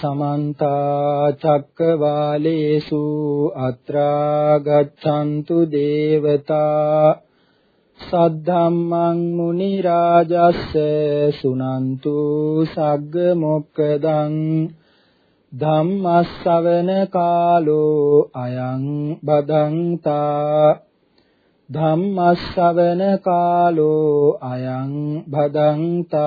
समन्ता चक्रवालेषु अत्रा गच्छन्तु देवता सद्धम्मं मुनिराजस्य सुनन्तु सग्गमोक्कदम् ධම්මස්සවන කාලෝ අයං බදන්තා ධම්මස්සවන කාලෝ අයං බදන්තා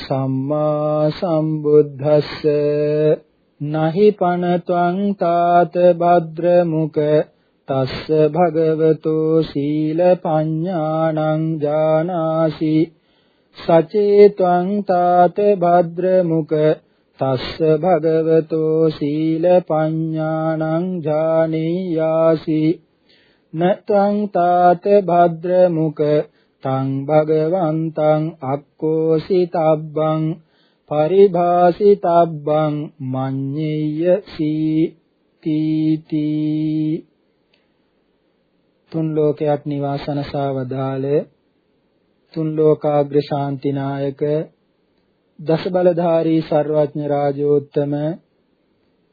සම්මා සම්බුද්දස්ස නහි පනත්වං තාත භද්‍ර මුක තස්ස භගවතු සීල පඤ්ඤාණං ජානාසි සචේතං තාත භද්‍ර මුක තස්ස භගවතෝ සීල පඤ්ඤාණං ඥානීයාසි නත්වං තාත භද්‍ර මුක තං භගවන්තං අක්කෝසිතබ්බං පරිභාසිතබ්බං මඤ්ඤේය සීති තුන් ලෝකයක් නිවාසනසවදාල තුන් ලෝකාග්‍ර ශාන්තිනායක දස බලධාරී ਸਰවඥ රාජෝත්තම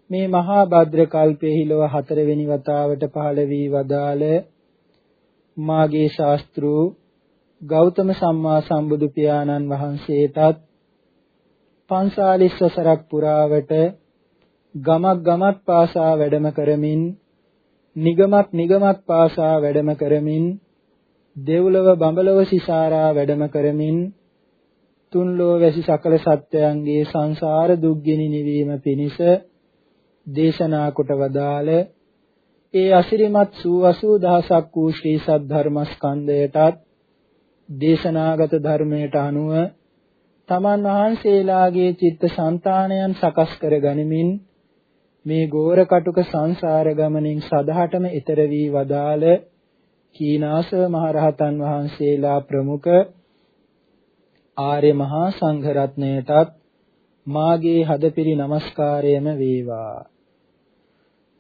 මේ මහා භද්‍ර කල්පයේ ලොව හතරවෙනි වතාවට පහළ වී වදාළ මාගේ ශාස්ත්‍රු ගෞතම සම්මා සම්බුදු පියාණන් වහන්සේටත් පන්සාලිස් වසරක් පුරාවට ගමක් ගමක් පාසා වැඩම කරමින් නිගමක් නිගමක් පාසා වැඩම කරමින් දෙව්ලොව බඹලොව සිසාරා වැඩම කරමින් තුන් ලෝ වැසි සකල සත්‍යයන්ගේ සංසාර දුක්ගිනි නිවීම පිණිස දේශනා කොට වදාළ ඒ අසිරිමත් සූ 80000ක් වූ ශ්‍රී සද්ධර්මස්කන්ධයටත් දේශනාගත ධර්මයට අනුව තමන් වහන්සේලාගේ චිත්ත સંතාණයන් සකස් කර ගනිමින් මේ ගෝර කටුක සංසාර ගමනින් සදහටම ඈතර වී වදාළ කීනාසව මහරහතන් වහන්සේලා ප්‍රමුඛ ආර්ය මහා සංඝ රත්නයටත් මාගේ හදපිරි নমස්කාරයම වේවා.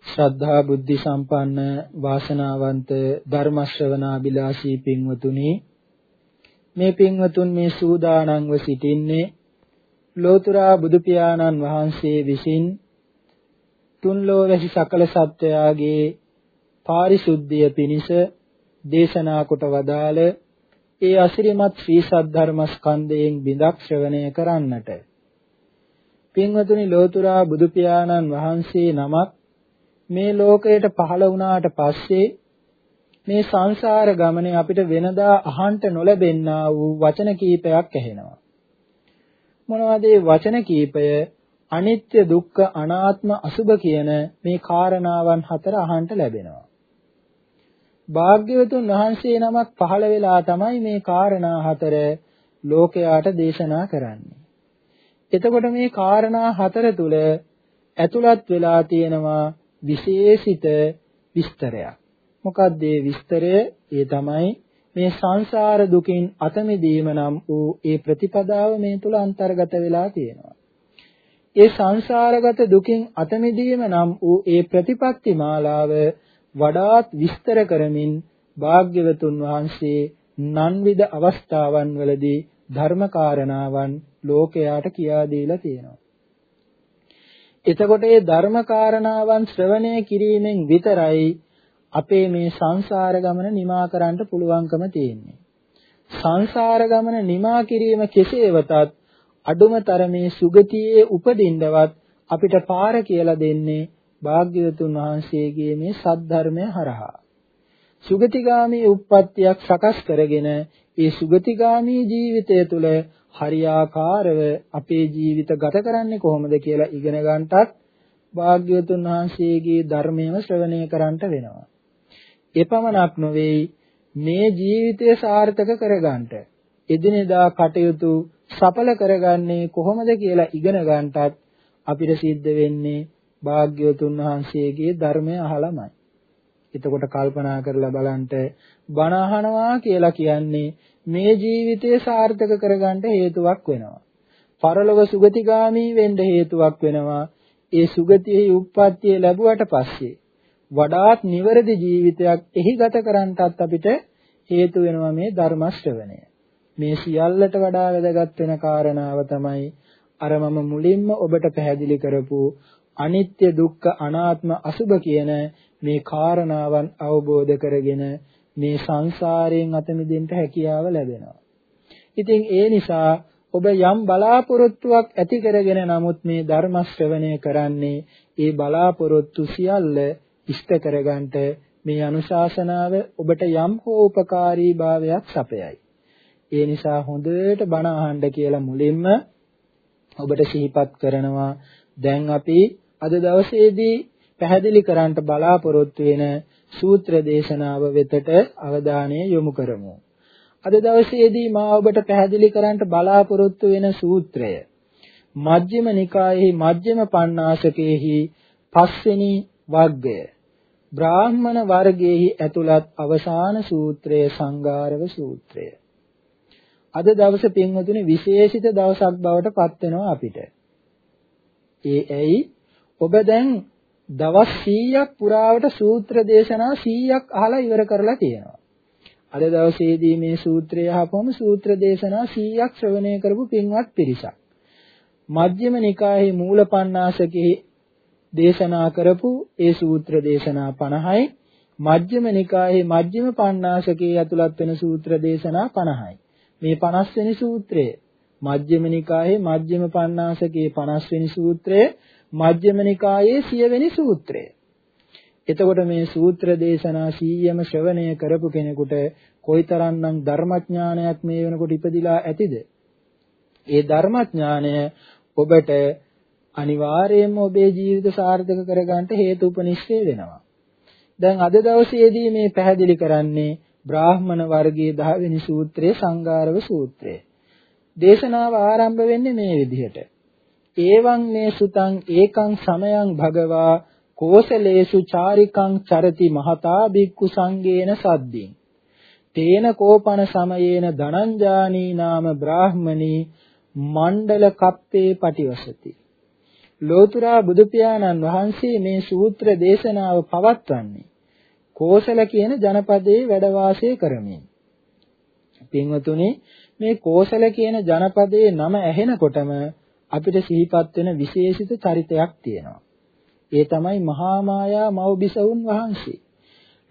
ශ්‍රද්ධා බුද්ධි සම්පන්න වාසනාවන්ත ධර්ම ශ්‍රවණාබිලාෂී පින්වතුනි මේ පින්වතුන් මේ සූදානම්ව සිටින්නේ ලෝතුරා බුදු පියාණන් වහන්සේ විසින් තුන් ලෝවැසි සකල සත්වයාගේ පාරිශුද්ධිය පිණිස දේශනා කොට වදාළ ඒ අසිරිමත් ශ්‍රී සද්ධර්ම ස්කන්ධයෙන් බිඳක් ශ්‍රවණය කරන්නට. පින්වතුනි ලෝතුරා බුදු පියාණන් වහන්සේ නමක් මේ ලෝකයට පහළ වුණාට පස්සේ මේ සංසාර ගමනේ අපිට වෙනදා අහන්න නොලැබෙන්නා වූ වචන කීපයක් ඇහෙනවා. මොනවද ඒ වචන කීපය? අනිත්‍ය දුක්ඛ අනාත්ම අසුභ කියන මේ කාරණාවන් හතර අහන්න ලැබෙනවා. භාග්‍යවතුන් වහන්සේ නමක් පහළ වෙලා තමයි මේ කාරණා හතර ලෝකයාට දේශනා කරන්නේ. එතකොට මේ කාරණා හතර තුල ඇතුළත් වෙලා තියෙනවා විශේෂිත විස්තරයක්. මොකක්ද ඒ විස්තරය? ඒ තමයි මේ සංසාර දුකින් අත මිදීම නම් වූ ඒ ප්‍රතිපදාව මේ තුල අන්තර්ගත වෙලා තියෙනවා. ඒ සංසාරගත දුකින් අත මිදීම නම් වූ ඒ ප්‍රතිපත්ති මාලාව වඩාත් විස්තර කරමින් භාග්‍යවතුන් වහන්සේ නන්විද අවස්ථාවන් වලදී ධර්මකාරණාවන් ලෝකයාට කියා දීලා තියෙනවා. එතකොට මේ ධර්මකාරණාවන් ශ්‍රවණය කිරීමෙන් විතරයි අපේ මේ සංසාර ගමන නිමා කරන්න පුළුවන්කම තියෙන්නේ. සංසාර ගමන නිමා කිරීම කෙසේ වෙතත් අඩුම තරමේ සුගතියේ උපදින්නවත් අපිට පාර කියලා දෙන්නේ භාග්‍යවතුන් වහන්සේගේ මේ සද්ධර්මය හරහා සුගතිගාමී උප්පත්තියක් සකස් කරගෙන ඒ සුගතිගාමී ජීවිතය තුළ හරියාකාරව අපේ ජීවිත ගත කරන්නේ කොහොමද කියලා ඉගෙන ගන්නටත් භාග්‍යවතුන් වහන්සේගේ ධර්මයම ශ්‍රවණය කරන්නට වෙනවා. එපමණක් නොවේ මේ ජීවිතය සාර්ථක කරගන්නට එදිනෙදා කටයුතු සඵල කරගන්නේ කොහොමද කියලා ඉගෙන ගන්නටත් අපිට සිද්ධ වෙන්නේ භාග්‍යවතුන් වහන්සේගේ ධර්මය අහලමයි. එතකොට කල්පනා කරලා බලන්න බණ අහනවා කියලා කියන්නේ මේ ජීවිතය සාර්ථක කරගන්න හේතුවක් වෙනවා. පරලොව සුගතිගාමී වෙන්න හේතුවක් වෙනවා. ඒ සුගතියේ උප්පත්තිය ලැබුවට පස්සේ වඩාත් නිවැරදි ජීවිතයක් එහි ගත කරන්නටත් අපිට හේතු වෙනවා මේ ධර්ම ශ්‍රවණය. මේ සියල්ලට වඩා වැදගත් වෙන කාරණාව තමයි අර මම මුලින්ම ඔබට පැහැදිලි කරපු අනිත්‍ය දුක්ඛ අනාත්ම අසුභ කියන මේ කාරණාවන් අවබෝධ කරගෙන මේ සංසාරයෙන් අත මිදෙන්න හැකියාව ලැබෙනවා. ඉතින් ඒ නිසා ඔබ යම් බලාපොරොත්තුවක් ඇති කරගෙන නමුත් මේ ධර්ම ශ්‍රවණය කරන්නේ ඒ බලාපොරොත්තු සියල්ල ඉෂ්ට කරගන්නට මේ අනුශාසනාව ඔබට යම් හෝ උපකාරී භාවයක් සපයයි. ඒ නිසා හොඳට බණ අහන්න කියලා මුලින්ම ඔබට සිහිපත් කරනවා දැන් අපි අද දවසේදී පැහැදිලි කරන්නට බලාපොරොත්තු වෙන සූත්‍ර දේශනාව වෙතට අවධානය යොමු කරමු. අද දවසේදී මා ඔබට පැහැදිලි කරන්නට බලාපොරොත්තු වෙන සූත්‍රය මජ්ක්‍ධිම නිකායේ මජ්ක්‍ධිම පණ්ණාසකේහි පස්වෙනි වග්ගය බ්‍රාහ්මණ වර්ගයේහි ඇතුළත් අවසාන සූත්‍රය සංගාරව සූත්‍රය. අද දවස පින්වතුනි විශේෂිත දවසක් බවට පත් වෙනවා අපිට. ඒ ඇයි ඔබ දැන් දවස් 100ක් පුරාවට සූත්‍ර දේශනා 100ක් අහලා ඉවර කරලා තියෙනවා. අද දවසේදී මේ සූත්‍රය අහපුවම සූත්‍ර දේශනා 100ක් ශ්‍රවණය කරපු පින්වත් පිරිසක්. මජ්ක්‍ධිම නිකායේ මූලපණ්ණාසකෙහි දේශනා කරපු ඒ සූත්‍ර දේශනා 50යි මජ්ක්‍ධිම නිකායේ මජ්ක්‍ධිම පණ්ණාසකේ ඇතුළත් වෙන සූත්‍ර දේශනා 50යි. මේ 50 වෙනි සූත්‍රය මජ්ක්‍ධිම නිකායේ මජ්ක්‍ධිම පණ්ණාසකේ 50 වෙනි සූත්‍රය මජ්ක්‍ධිම නිකායේ 100 වෙනි සූත්‍රය. එතකොට මේ සූත්‍ර දේශනා 100ම ශ්‍රවණය කරපු කෙනෙකුට කොයිතරම්නම් ධර්මඥානයක් මේ වෙනකොට ඉපදිලා ඇතිද? ඒ ධර්මඥානය ඔබට අනිවාර්යයෙන්ම ඔබේ ජීවිත සාර්ථක කරගන්න හේතුපනිශ්චය වෙනවා. දැන් අද දවසේදී මේ පැහැදිලි කරන්නේ බ්‍රාහ්මණ වර්ගයේ 10 වෙනි සූත්‍රයේ සංගාරව සූත්‍රය. දේශනාව ආරම්භ වෙන්නේ මේ විදිහට. ඒවං මේ සුතං ඒකං සමයං භගවා කෝසලේසු චාරිකං චරති මහතා බික්කු සංගේන සද්දින් තේන කෝපන සමයේන ධනංජානී නාම බ්‍රාහ්මනී මණ්ඩල කප්පේ පටිවසති ලෝතුරා බුදු පියාණන් වහන්සේ මේ සූත්‍ර දේශනාව පවත්වන්නේ කෝසල කියන ජනපදයේ වැඩ වාසය කරමින්. පින්වතුනි මේ කෝසල කියන ජනපදයේ නම ඇහෙනකොටම අපිට සිහිපත් වෙන විශේෂිත චරිතයක් තියෙනවා. ඒ තමයි මහා මායා මව්බිසවුන් වහන්සේ.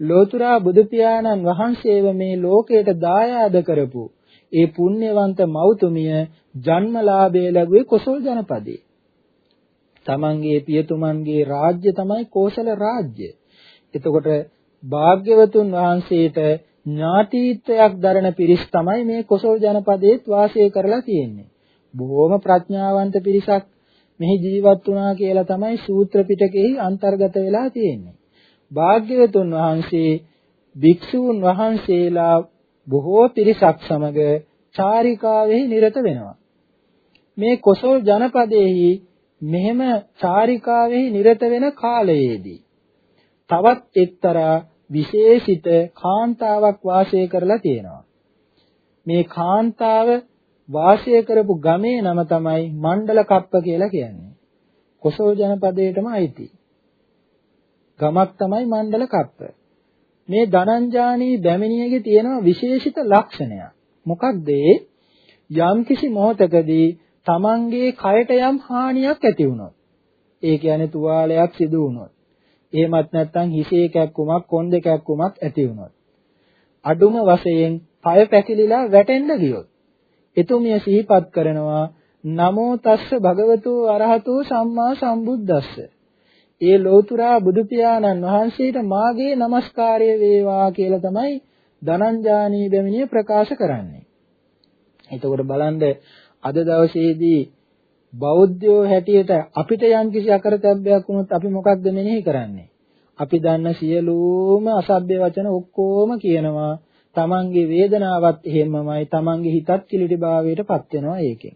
ලෝතුරා බුදු පියාණන් වහන්සේව මේ ලෝකයට දායාද කරපු ඒ පුණ්‍යවන්ත මව්තුමිය ජන්මලාභය ලැබුවේ කොසල් ජනපදයේ. තමන්ගේ පියතුමන්ගේ රාජ්‍ය තමයි කෝසල රාජ්‍ය. එතකොට භාග්‍යවතුන් වහන්සේට ඥාතීත්වයක් දරන පිරිස් තමයි මේ කොසල් ජනපදයේත් වාසය කරලා තියෙන්නේ. බොහෝම ප්‍රඥාවන්ත පිරිසක් මෙහි ජීවත් වුණා කියලා තමයි සූත්‍ර පිටකෙහි අන්තර්ගත වෙලා තියෙන්නේ. භාග්‍යවතුන් වහන්සේ භික්ෂූන් වහන්සේලා බොහෝ පිරිසක් සමග චාරිකාවෙහි නිරත වෙනවා. මේ කොසල් ජනපදයේහි මෙහෙම චාරිකාවෙහි නිරත වෙන කාලයේදී තවත් එක්තරා විශේෂිත කාන්තාවක් වාසය කරලා තියෙනවා. මේ කාන්තාව වාසය කරපු ගමේ නම තමයි මණ්ඩල කප්ප කියලා කියන්නේ. කොසල් ජනපදයේටම අයිති. ගමක් තමයි මණ්ඩල කප්ප. මේ ධනංජානී බැමිණියගේ තියෙන විශේෂිත ලක්ෂණයක්. මොකක්ද යම්කිසි මොහතකදී තමන්ගේ කයට යම් හානියක් ඇති වුණොත් ඒ කියන්නේ තුවාලයක් සිදු වුණොත් එහෙමත් නැත්නම් හිසේ කැක්කුමක් කොන්දේ කැක්කුමක් ඇති වුණොත් අඩුම වශයෙන් පය පැකිලිලා වැටෙන්න ගියොත් එතුමිය සිහිපත් කරනවා නමෝ තස්ස භගවතු අරහතු සම්මා සම්බුද්දස්ස ඒ ලෝතුරා බුදු පියාණන් වහන්සේට මාගේ নমස්කාරය වේවා කියලා තමයි ධනංජානී බැමිණිය ප්‍රකාශ කරන්නේ. එතකොට බලන්න අද දවසේදී බෞද්ධයෝ හැටියට අපිට යම්කිසි අකරතැබ්බයක් වුණොත් අපි මොකක්ද මෙනෙහි කරන්නේ? අපි දන්න සියලුම අසභ්‍ය වචන ඔක්කොම කියනවා. තමන්ගේ වේදනාවත් එහෙමමයි. තමන්ගේ හිතත් කිලිටිභාවයට පත් වෙනවා ඒකෙන්.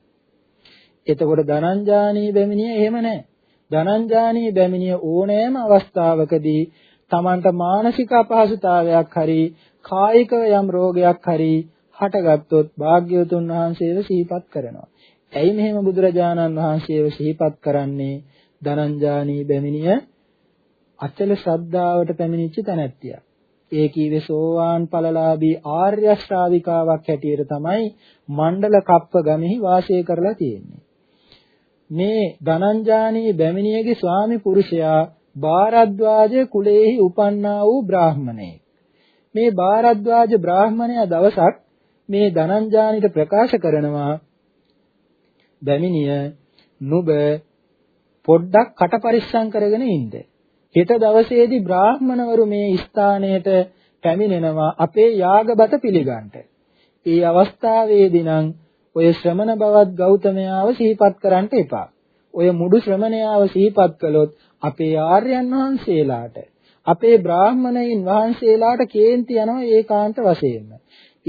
එතකොට ධනංජානී බැමිණිය එහෙම නැහැ. ධනංජානී බැමිණිය ඕනෑම අවස්ථාවකදී Tamanට මානසික අපහසුතාවයක් හරි කායික යම් රෝගයක් හරි හටගත්තොත් භාග්‍යවතුන් වහන්සේව සිහිපත් කරනවා. ඇයි මෙහෙම බුදුරජාණන් වහන්සේව සිහිපත් කරන්නේ? ධනංජානී බැමිණිය අචල ශ්‍රද්ධාවට පැමිණිච්ච තැනැත්තිය. ඒ කීවේ සෝවාන් ඵලලාභී ආර්ය ශ්‍රාවිකාවක් හැටියට තමයි මණ්ඩල කප්ප ගමෙහි වාසය කරලා තියෙන්නේ. මේ ධනංජානී බැමිණියගේ ස්වාමි පුරුෂයා භාරද්වාජ කුලේහි උපන්නා වූ බ්‍රාහමණයෙක්. මේ භාරද්වාජ බ්‍රාහමණයා දවසක් මේ ධනංජානිට ප්‍රකාශ කරනවා බැමිණිය නුඹ පොඩ්ඩක් කට පරිස්සම් කරගෙන ඉන්න. හෙට දවසේදී බ්‍රාහ්මණවරු මේ ස්ථානයට පැමිණෙනවා අපේ යාගබත පිළිගන්නට. ඒ අවස්ථාවේදී නම් ඔය ශ්‍රමණ බවත් ගෞතමයාව සිහිපත් කරන්න එපා. ඔය මුඩු ශ්‍රමණයාව සිහිපත් කළොත් අපේ ආර්යයන් වහන්සේලාට අපේ බ්‍රාහ්මණයින් වහන්සේලාට කේන්ති යනවා ඒකාන්ත වශයෙන්ම.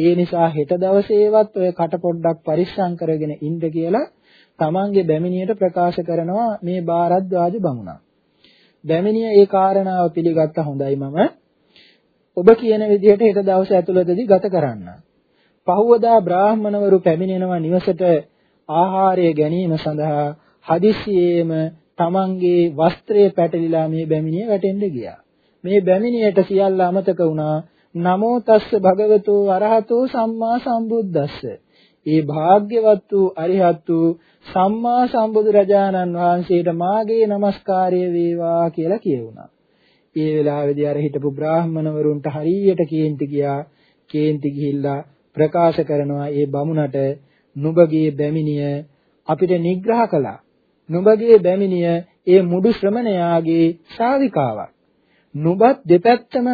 ඒ නිසා හෙට දවසේවත් ඔය කට පොඩ්ඩක් පරිස්සම් කරගෙන ඉන්න කියලා තමන්ගේ බැමිණියට ප්‍රකාශ කරනවා මේ බාරද්වාජ බමුණා. බැමිණිය ඒ කාරණාව පිළිගත්ත හොඳයි මම ඔබ කියන විදිහට හෙට දවස ඇතුළතදී ගත කරන්න. පහවදා බ්‍රාහ්මණවරු පැමිණෙනවා නිවසට ආහාරය ගැනීම සඳහා හදිස්සියේම තමන්ගේ වස්ත්‍රය පැටලිලා මේ බැමිණිය වැටෙන්න ගියා. මේ බැමිණියට සියල්ල අමතක වුණා. නමෝ තස්ස භගවතෝ අරහතෝ සම්මා සම්බුද්දස්ස. ඒ භාග්‍යවත් වූ අරිහත් වූ සම්මා සම්බුදුරජාණන් වහන්සේට මාගේ নমස්කාරය වේවා කියලා කියුණා. ඒ වෙලාවේදී අර හිටපු බ්‍රාහ්මණවරුන්ට හරියට කේන්ති ගියා. කේන්ති ගිහිල්ලා ප්‍රකාශ කරනවා ඒ බමුණට නුඹගේ බැමිණිය අපිට නිග්‍රහ කළා. නුඹගේ බැමිණිය ඒ මුඩු ශ්‍රමණයාගේ ශාවිකාවක්. නුඹත් දෙපැත්තම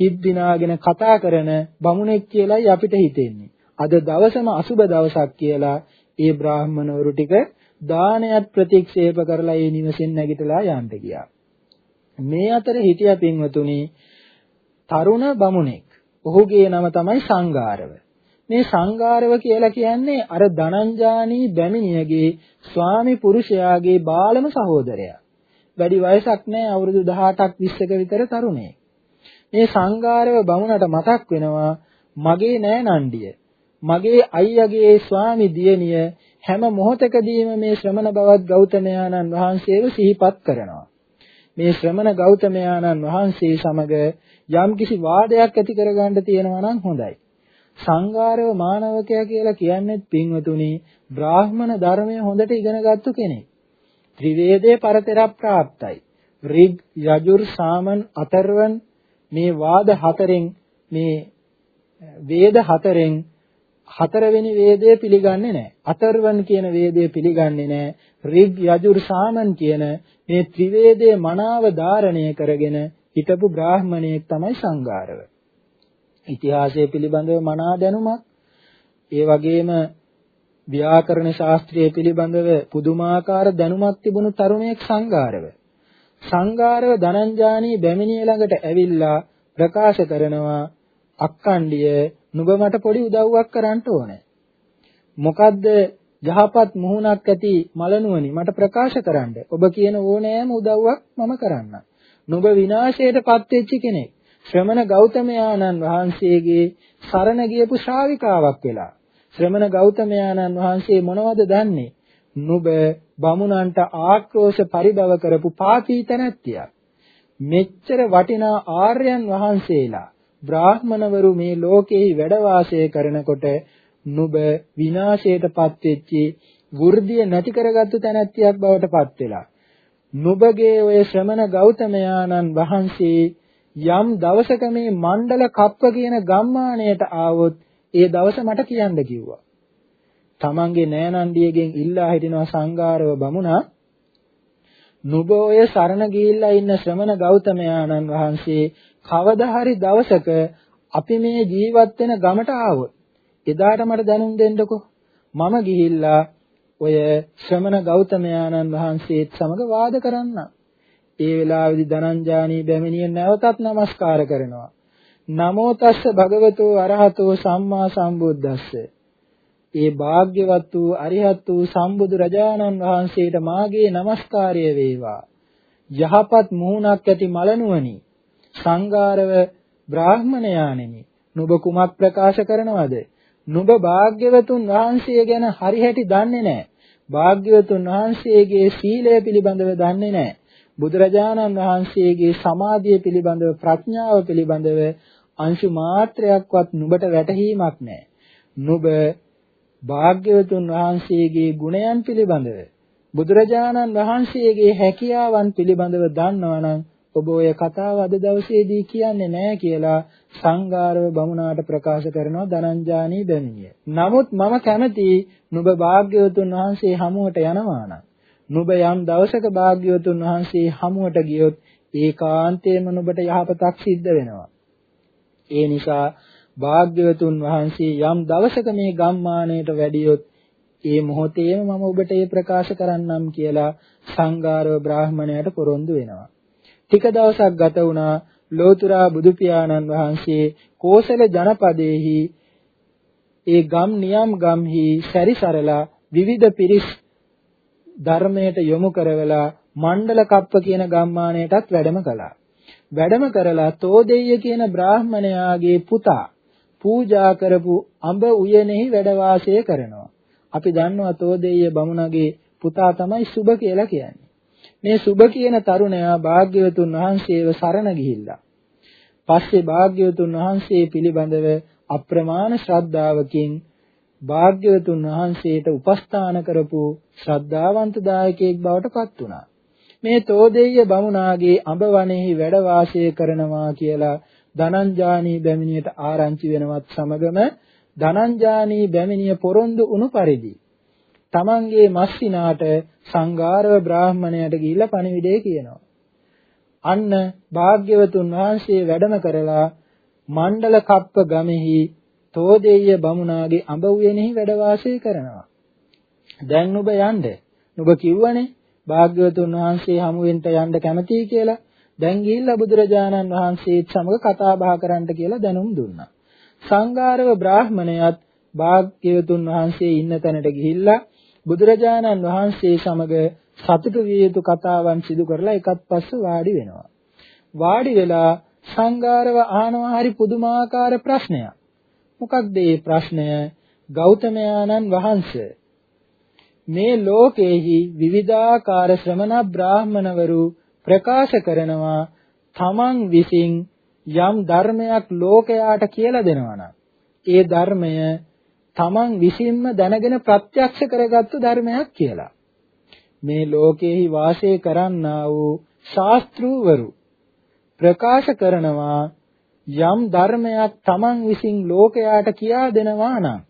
හිත් දිනාගෙන කතා කරන බමුණෙක් කියලායි අපිට හිතෙන්නේ. අද දවසම අසුබ දවසක් කියලා ඒ බ්‍රාහ්මණවරු ටික දානයත් ප්‍රතික්ෂේප කරලා ඒ නිවසෙන් නැගිටලා යන්න ගියා. මේ අතර හිටිය පින්වතුනි තරුණ බමුණෙක්. ඔහුගේ නම තමයි සංඝාරව. මේ සංඝාරව කියලා කියන්නේ අර ධනංජානී බැමිණියගේ ස්වාමි පුරුෂයාගේ බාලම සහෝදරයා. වැඩි වයසක් නැහැ අවුරුදු 18ක් 20ක විතර තරුණයෙක්. මේ සංඝාරව බමුණට මතක් වෙනවා මගේ නෑ නණ්ඩිය. මගේ අයියාගේ ස්වාමි දියණිය හැම මොහොතකදීම මේ ශ්‍රමණ බවත් ගෞතමයාණන් වහන්සේව සිහිපත් කරනවා. මේ ශ්‍රමණ ගෞතමයාණන් වහන්සේ සමග යම්කිසි වාදයක් ඇති කරගන්න තියෙනවා නම් හොඳයි. සංඝාරව මානවකයා කියලා කියන්නේ පින්වතුනි බ්‍රාහ්මණ ධර්මය හොඳට ඉගෙනගත්තු කෙනෙක්. ත්‍රිවේදයේ පරතර ප්‍රාප්තයි. රිග් යජුර් සාමන් අතරවන් මේ වාද හතරෙන් මේ වේද හතරෙන් හතරවෙනි වේදය පිළිගන්නේ නැහැ. අතරවන් කියන වේදය පිළිගන්නේ නැහැ. රිග් යජුර් සාමන් කියන මේ ත්‍රිවේදයේ මනාව ධාරණය කරගෙන හිටපු බ්‍රාහ්මණයෙක් තමයි සංඝාරව. ඉතිහාසය පිළිබඳව මනා දැනුමක් ඒ වගේම ව්‍යාකරණ ශාස්ත්‍රය පිළිබඳව පුදුමාකාර දැනුමක් තිබුණු තරුණයෙක් සංඝාරව. සංඝාරව ධනංජානී බැමිණිය ළඟට ඇවිල්ලා ප්‍රකාශ කරනවා අක්කණ්ඩිය නුඹ මට පොඩි උදව්වක් කරන්න ඕනේ. මොකද්ද යහපත් මුහුණක් ඇති මලනුවනි මට ප්‍රකාශ කරන්න. ඔබ කියන ඕනෑම උදව්වක් මම කරන්නම්. නුඹ විනාශයටපත් වෙච්ච කෙනෙක්. ශ්‍රමණ ගෞතමයාණන් වහන්සේගේ සරණ ගියපු ශ්‍රාවිකාවක් වෙලා. ශ්‍රමණ ගෞතමයාණන් වහන්සේ මොනවද දන්නේ? නුඹ බමුණන්ට ආක්‍රෝෂ පරිභව කරපු පාපී තැනැත්තියක්. මෙච්චර වටිනා ආර්යයන් වහන්සේලා බ්‍රාහ්මණවරු මේ ලෝකෙහි වැඩ වාසය කරනකොට නුඹ විනාශයටපත් වෙච්චි වෘද්ධිය නැති කරගත්තු තැනැත්තියක් බවට පත් වෙලා නුඹගේ ඔය ශ්‍රමණ ගෞතමයාණන් වහන්සේ යම් දවසක මේ මණ්ඩල කප්ප කියන ගම්මානයට ආවොත් ඒ දවස මට කියන්න කිව්වා. තමන්ගේ නෑනන්ඩියගෙන් ඉල්ලා හිටිනවා සංඝාරව බමුණා නුඹ ඔය සරණ ගිහිල්ලා ඉන්න ශ්‍රමණ ගෞතමයාණන් වහන්සේ කවදා හරි දවසක අපි මේ ජීවත් වෙන ගමට ආවොත් එදාට මට දැනුම් දෙන්නකෝ මම ගිහිල්ලා ඔය ශ්‍රමණ ගෞතමයාණන් වහන්සේත් සමග වාද කරන්න. ඒ වෙලාවේදී ධනංජානී බැමිණිය නැවතත් নমස්කාර කරනවා. නමෝ තස්ස භගවතෝ අරහතෝ සම්මා සම්බුද්දස්ස. ඒ භාග්‍යවත් වූ අරිහත් වූ සම්බුදු රජාණන් වහන්සේට මාගේ নমස්කාරය වේවා. යහපත් මුහුණක් ඇති මලනුවනි සංගාරව බ්‍රාහ්මණයාණෙනි නුඹ කුමක් ප්‍රකාශ කරනවද? නුඹ භාග්‍යවතුන් වහන්සේ ගැන හරිහැටි දන්නේ නැහැ. භාග්‍යවතුන් වහන්සේගේ සීලය පිළිබඳව දන්නේ නැහැ. බුදුරජාණන් වහන්සේගේ සමාධිය පිළිබඳව ප්‍රඥාව පිළිබඳව අංශු මාත්‍රයක්වත් නුඹට වැටහීමක් නැහැ. නුඹ භාග්‍යවතුන් වහන්සේගේ ගුණයන් පිළිබඳව බුදුරජාණන් වහන්සේගේ හැකියාවන් පිළිබඳව දන්නවනම් ඔබ ඔය කතාව අද දවසේදී කියන්නේ නැහැ කියලා සංඝාරව බමුණාට ප්‍රකාශ කරනවා ධනංජානී බැමිණිය. නමුත් මම කැමති නුඹ භාග්‍යවතුන් වහන්සේ හමුවට යනවා නම් නුඹ යම් දවසක භාග්‍යවතුන් වහන්සේ හමුවට ගියොත් ඒකාන්තයෙන්ම නුඹට යහපතක් සිද්ධ වෙනවා. ඒ නිසා භාග්‍යවතුන් වහන්සේ යම් දවසක මේ ගම්මානයට වැඩියොත් ඒ මොහොතේම මම ඔබට ඒ ප්‍රකාශ කරන්නම් කියලා සංඝාරව බ්‍රාහමණයට පොරොන්දු වෙනවා. ටික දවසක් ගත වුණා ලෝතුරා බුදු පියාණන් වහන්සේ කෝසල ජනපදයේහි ඒ ගම් නියම් ගම්හි සැරිසරලා විවිධ පිරිස් ධර්මයට යොමු කරවලා මණ්ඩල කප්ප කියන ගම්මානයටත් වැඩම කළා. වැඩම කරලා තෝදෙය්‍ය කියන බ්‍රාහ්මණයාගේ පුතා පූජා කරපු අඹ උයනේහි වැඩ වාසය කරනවා. අපි දන්නවා තෝදෙය්‍ය බමුණගේ පුතා තමයි සුබ කියලා කියන්නේ. මේ සුබ කියන තරුණයා භාග්‍යවතුන් වහන්සේව සරණ ගිහිල්ලා. පස්සේ භාග්‍යවතුන් වහන්සේ පිළිබඳව අප්‍රමාණ ශ්‍රද්ධාවකින් භාග්‍යවතුන් වහන්සේට උපස්ථාන කරපු ශ්‍රද්ධාවන්ත දායකයෙක් බවට පත් වුණා. මේ තෝදෙය්‍ය බමුණාගේ අඹ වනයේහි වැඩ වාසය කරනවා කියලා ධනංජානී බැමිණියට ආරංචි වෙනවත් සමගම ධනංජානී බැමිණිය පොරොන්දු වුණු පරිදි තමන්ගේ මස්සිනාට සංඝාරව බ්‍රාහ්මණයට ගිහිල්ලා පණිවිඩය කියනවා. අන්න භාග්‍යවතුන් වහන්සේ වැඩම කරලා මණ්ඩල කප්ප ගමෙහි තෝදෙය්‍ය බමුණාගේ අඹ උයනේහි වැඩ වාසය කරනවා. දැන් නුඹ යන්න. නුඹ කිව්වනේ භාග්‍යවතුන් වහන්සේ හමුවෙන්ට යන්න කැමතියි කියලා. දැන් ගිහිල්ලා බුදුරජාණන් වහන්සේත් සමග කතා බහ කරන්න කියලා දැනුම් දුන්නා. සංඝාරව බ්‍රාහ්මණයත් භාග්‍යවතුන් වහන්සේ ඉන්න තැනට ගිහිල්ලා බුදුරජාණන් වහන්සේ සමග සතුටු විය යුතු කතාවන් සිදු කරලා එකත් පස්ස වාඩි වෙනවා. වාඩි වෙලා සංඝාරව අහනවා හරි පුදුමාකාර ප්‍රශ්නයක්. මොකක්ද මේ ප්‍රශ්නය? ගෞතමයාණන් වහන්සේ මේ ලෝකේහි විවිධාකාර ශ්‍රමණ බ්‍රාහමණවරු ප්‍රකාශ කරනවා තමන් විසින් යම් ධර්මයක් ලෝකයාට කියලා දෙනවා නම් ඒ ධර්මය තමන් විසින්ම දැනගෙන ප්‍රත්‍යක්ෂ කරගත්තු ධර්මයක් කියලා. මේ ලෝකේහි වාසය කරන්නා වූ ශාස්ත්‍රූවරු ප්‍රකාශ කරනවා යම් ධර්මයක් තමන් විසින් ලෝකයාට කියා දෙනවා නම්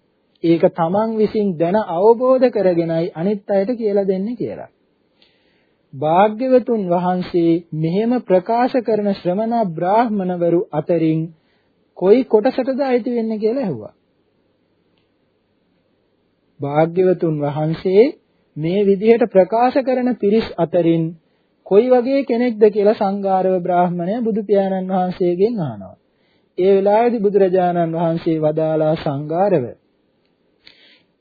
ඒක තමන් විසින් දැන අවබෝධ කරගෙනයි අනිත් අයට කියලා දෙන්නේ කියලා. භාග්‍යවතුන් වහන්සේ මෙහෙම ප්‍රකාශ කරන ශ්‍රමණ බ්‍රාහ්මණවරු අතරින් කොයි කොටසටද අයිති වෙන්නේ කියලා ඇහුවා. භාග්‍යවතුන් වහන්සේ මේ විදිහට ප්‍රකාශ කරන පිරිස් අතරින් කොයි වගේ කෙනෙක්ද කියලා සංඝාරව බ්‍රාහ්මණය බුදු පියාණන් වහන්සේගෙන් අහනවා. ඒ වෙලාවේදී බුදුරජාණන් වහන්සේ වදාලා සංඝාරව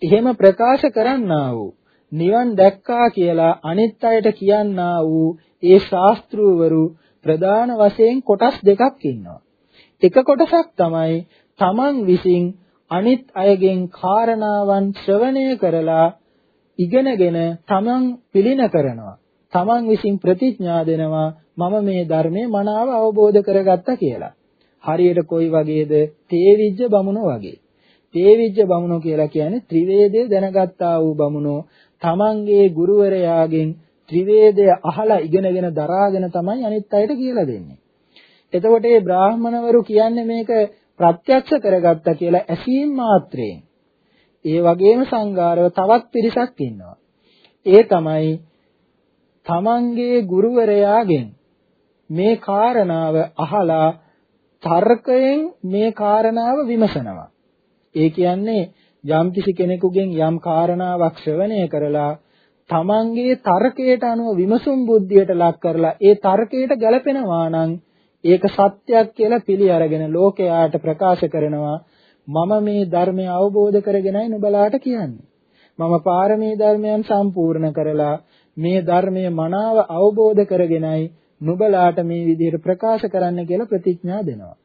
එහෙම ප්‍රකාශ කරන්නා වූ නිවන් දැක්කා කියලා අනිත් අයට කියන්නා වූ ඒ ශාස්ත්‍රූවරු ප්‍රධාන වශයෙන් කොටස් දෙකක් ඉන්නවා. එක කොටසක් තමයි තමන් විසින් අනිත් අයගෙන් කාරණාවන් ශ්‍රවණය කරලා ඉගෙනගෙන තමන් පිළින කරනවා. තමන් විසින් ප්‍රතිඥා දෙනවා මම මේ ධර්මයේ මනාව අවබෝධ කරගත්තා කියලා. හරියට කොයි වගේද? තේවිජ්ජ බමුණෝ වගේ. තේවිජ්ජ බමුණෝ කියලා කියන්නේ ත්‍රිවේදය දැනගත්තා වූ බමුණෝ තමන්ගේ ගුරුවරයාගෙන් ත්‍රිවේදය අහලා ඉගෙනගෙන දරාගෙන තමයි අනිත් අයට කියලා දෙන්නේ. එතකොට මේ බ්‍රාහමණවරු කියන්නේ මේක ප්‍රත්‍යක්ෂ කරගත්තා කියලා ඇසීම් මාත්‍රයෙන්. ඒ වගේම සංඝාරව තවත් පිරිසක් ඉන්නවා. ඒ තමයි තමන්ගේ ගුරුවරයාගෙන් මේ කාරණාව අහලා තර්කයෙන් මේ කාරණාව විමසනවා. ඒ කියන්නේ යම් කිසි කෙනෙකුගෙන් යම් කාරණාවක් ශ්‍රවණය කරලා තමන්ගේ තර්කයට අනුව විමසුම් බුද්ධියට ලක් කරලා ඒ තර්කයට ගැලපෙනවා නම් ඒක සත්‍යයක් කියලා පිළි අරගෙන ලෝකයාට ප්‍රකාශ කරනවා මම මේ ධර්මය අවබෝධ කරගෙනයි නුඹලාට කියන්නේ. මම පාරමී ධර්මයන් සම්පූර්ණ කරලා මේ ධර්මයේ මනාව අවබෝධ කරගෙනයි නුඹලාට මේ විදිහට ප්‍රකාශ කරන්න කියලා ප්‍රතිඥා දෙනවා.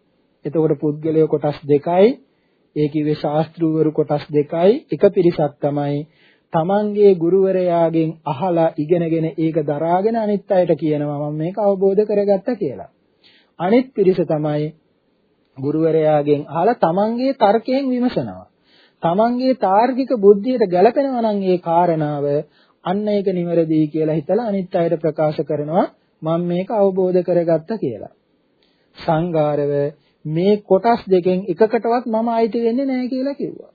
එතකොට පුද්ගලය කොටස් දෙකයි ඒ කිව්වේ ශාස්ත්‍රූවරු කොටස් දෙකයි එක පිරිසක් තමයි තමන්ගේ ගුරුවරයාගෙන් අහලා ඉගෙනගෙන ඒක දරාගෙන අනිත් අයට කියනවා මම මේක අවබෝධ කරගත්තා කියලා. අනිත් පිරිස තමයි ගුරුවරයාගෙන් අහලා තමන්ගේ තර්කයෙන් විමසනවා. තමන්ගේ තාර්කික බුද්ධියට ගැලපෙනවා නම් ඒ කාරණාව අන්න ඒක නිවැරදි කියලා හිතලා අනිත් අයට ප්‍රකාශ කරනවා මම මේක අවබෝධ කරගත්තා කියලා. සංඝාරව මේ කොටස් දෙකෙන් එකකටවත් මම අයිති වෙන්නේ නැහැ කියලා කිව්වා.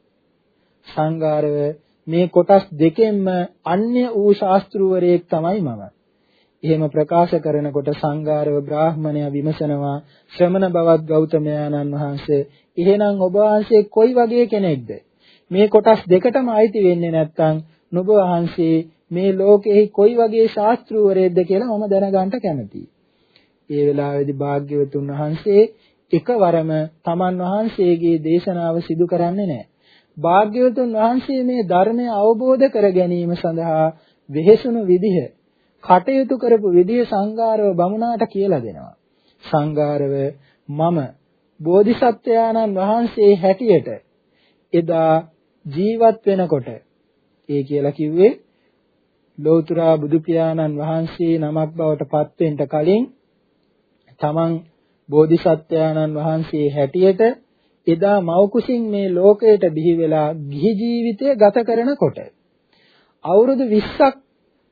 සංඝාරව මේ කොටස් දෙකෙන්ම අන්‍ය වූ ශාස්ත්‍රූවරයෙක් තමයි මම. එහෙම ප්‍රකාශ කරනකොට සංඝාරව බ්‍රාහ්මණයා විමසනවා ශ්‍රමණ බවත් ගෞතමයාණන් වහන්සේ එහෙනම් ඔබ වහන්සේ කොයි වගේ කෙනෙක්ද? මේ කොටස් දෙකටම අයිති වෙන්නේ නැත්නම් නුඹ වහන්සේ මේ ලෝකෙහි කොයි වගේ ශාස්ත්‍රූවරයෙක්ද කියලා මම දැනගන්න කැමතියි. ඒ වෙලාවේදී භාග්‍යවතුන් වහන්සේ එකවරම තමන් වහන්සේගේ දේශනාව සිදු කරන්නේ නැහැ. භාග්‍යවතුන් වහන්සේ මේ ධර්මය අවබෝධ කර ගැනීම සඳහා වෙහෙසුණු විදිහ කටයුතු කරපු විදිහ සංඝාරව බමුණාට කියලා දෙනවා. සංඝාරව මම බෝධිසත්වයාණන් වහන්සේ හැටියට එදා ජීවත් වෙනකොට ඒ කියලා කිව්වේ ලෝතර බුදු පියාණන් වහන්සේ නමක් බවට පත් වෙන්න කලින් තමන් බෝධිසත්වයාණන් වහන්සේ හැටියට එදා මව්කුසින් මේ ලෝකයට බිහි වෙලා ගිහි ජීවිතය ගත කරනකොට අවුරුදු 20ක්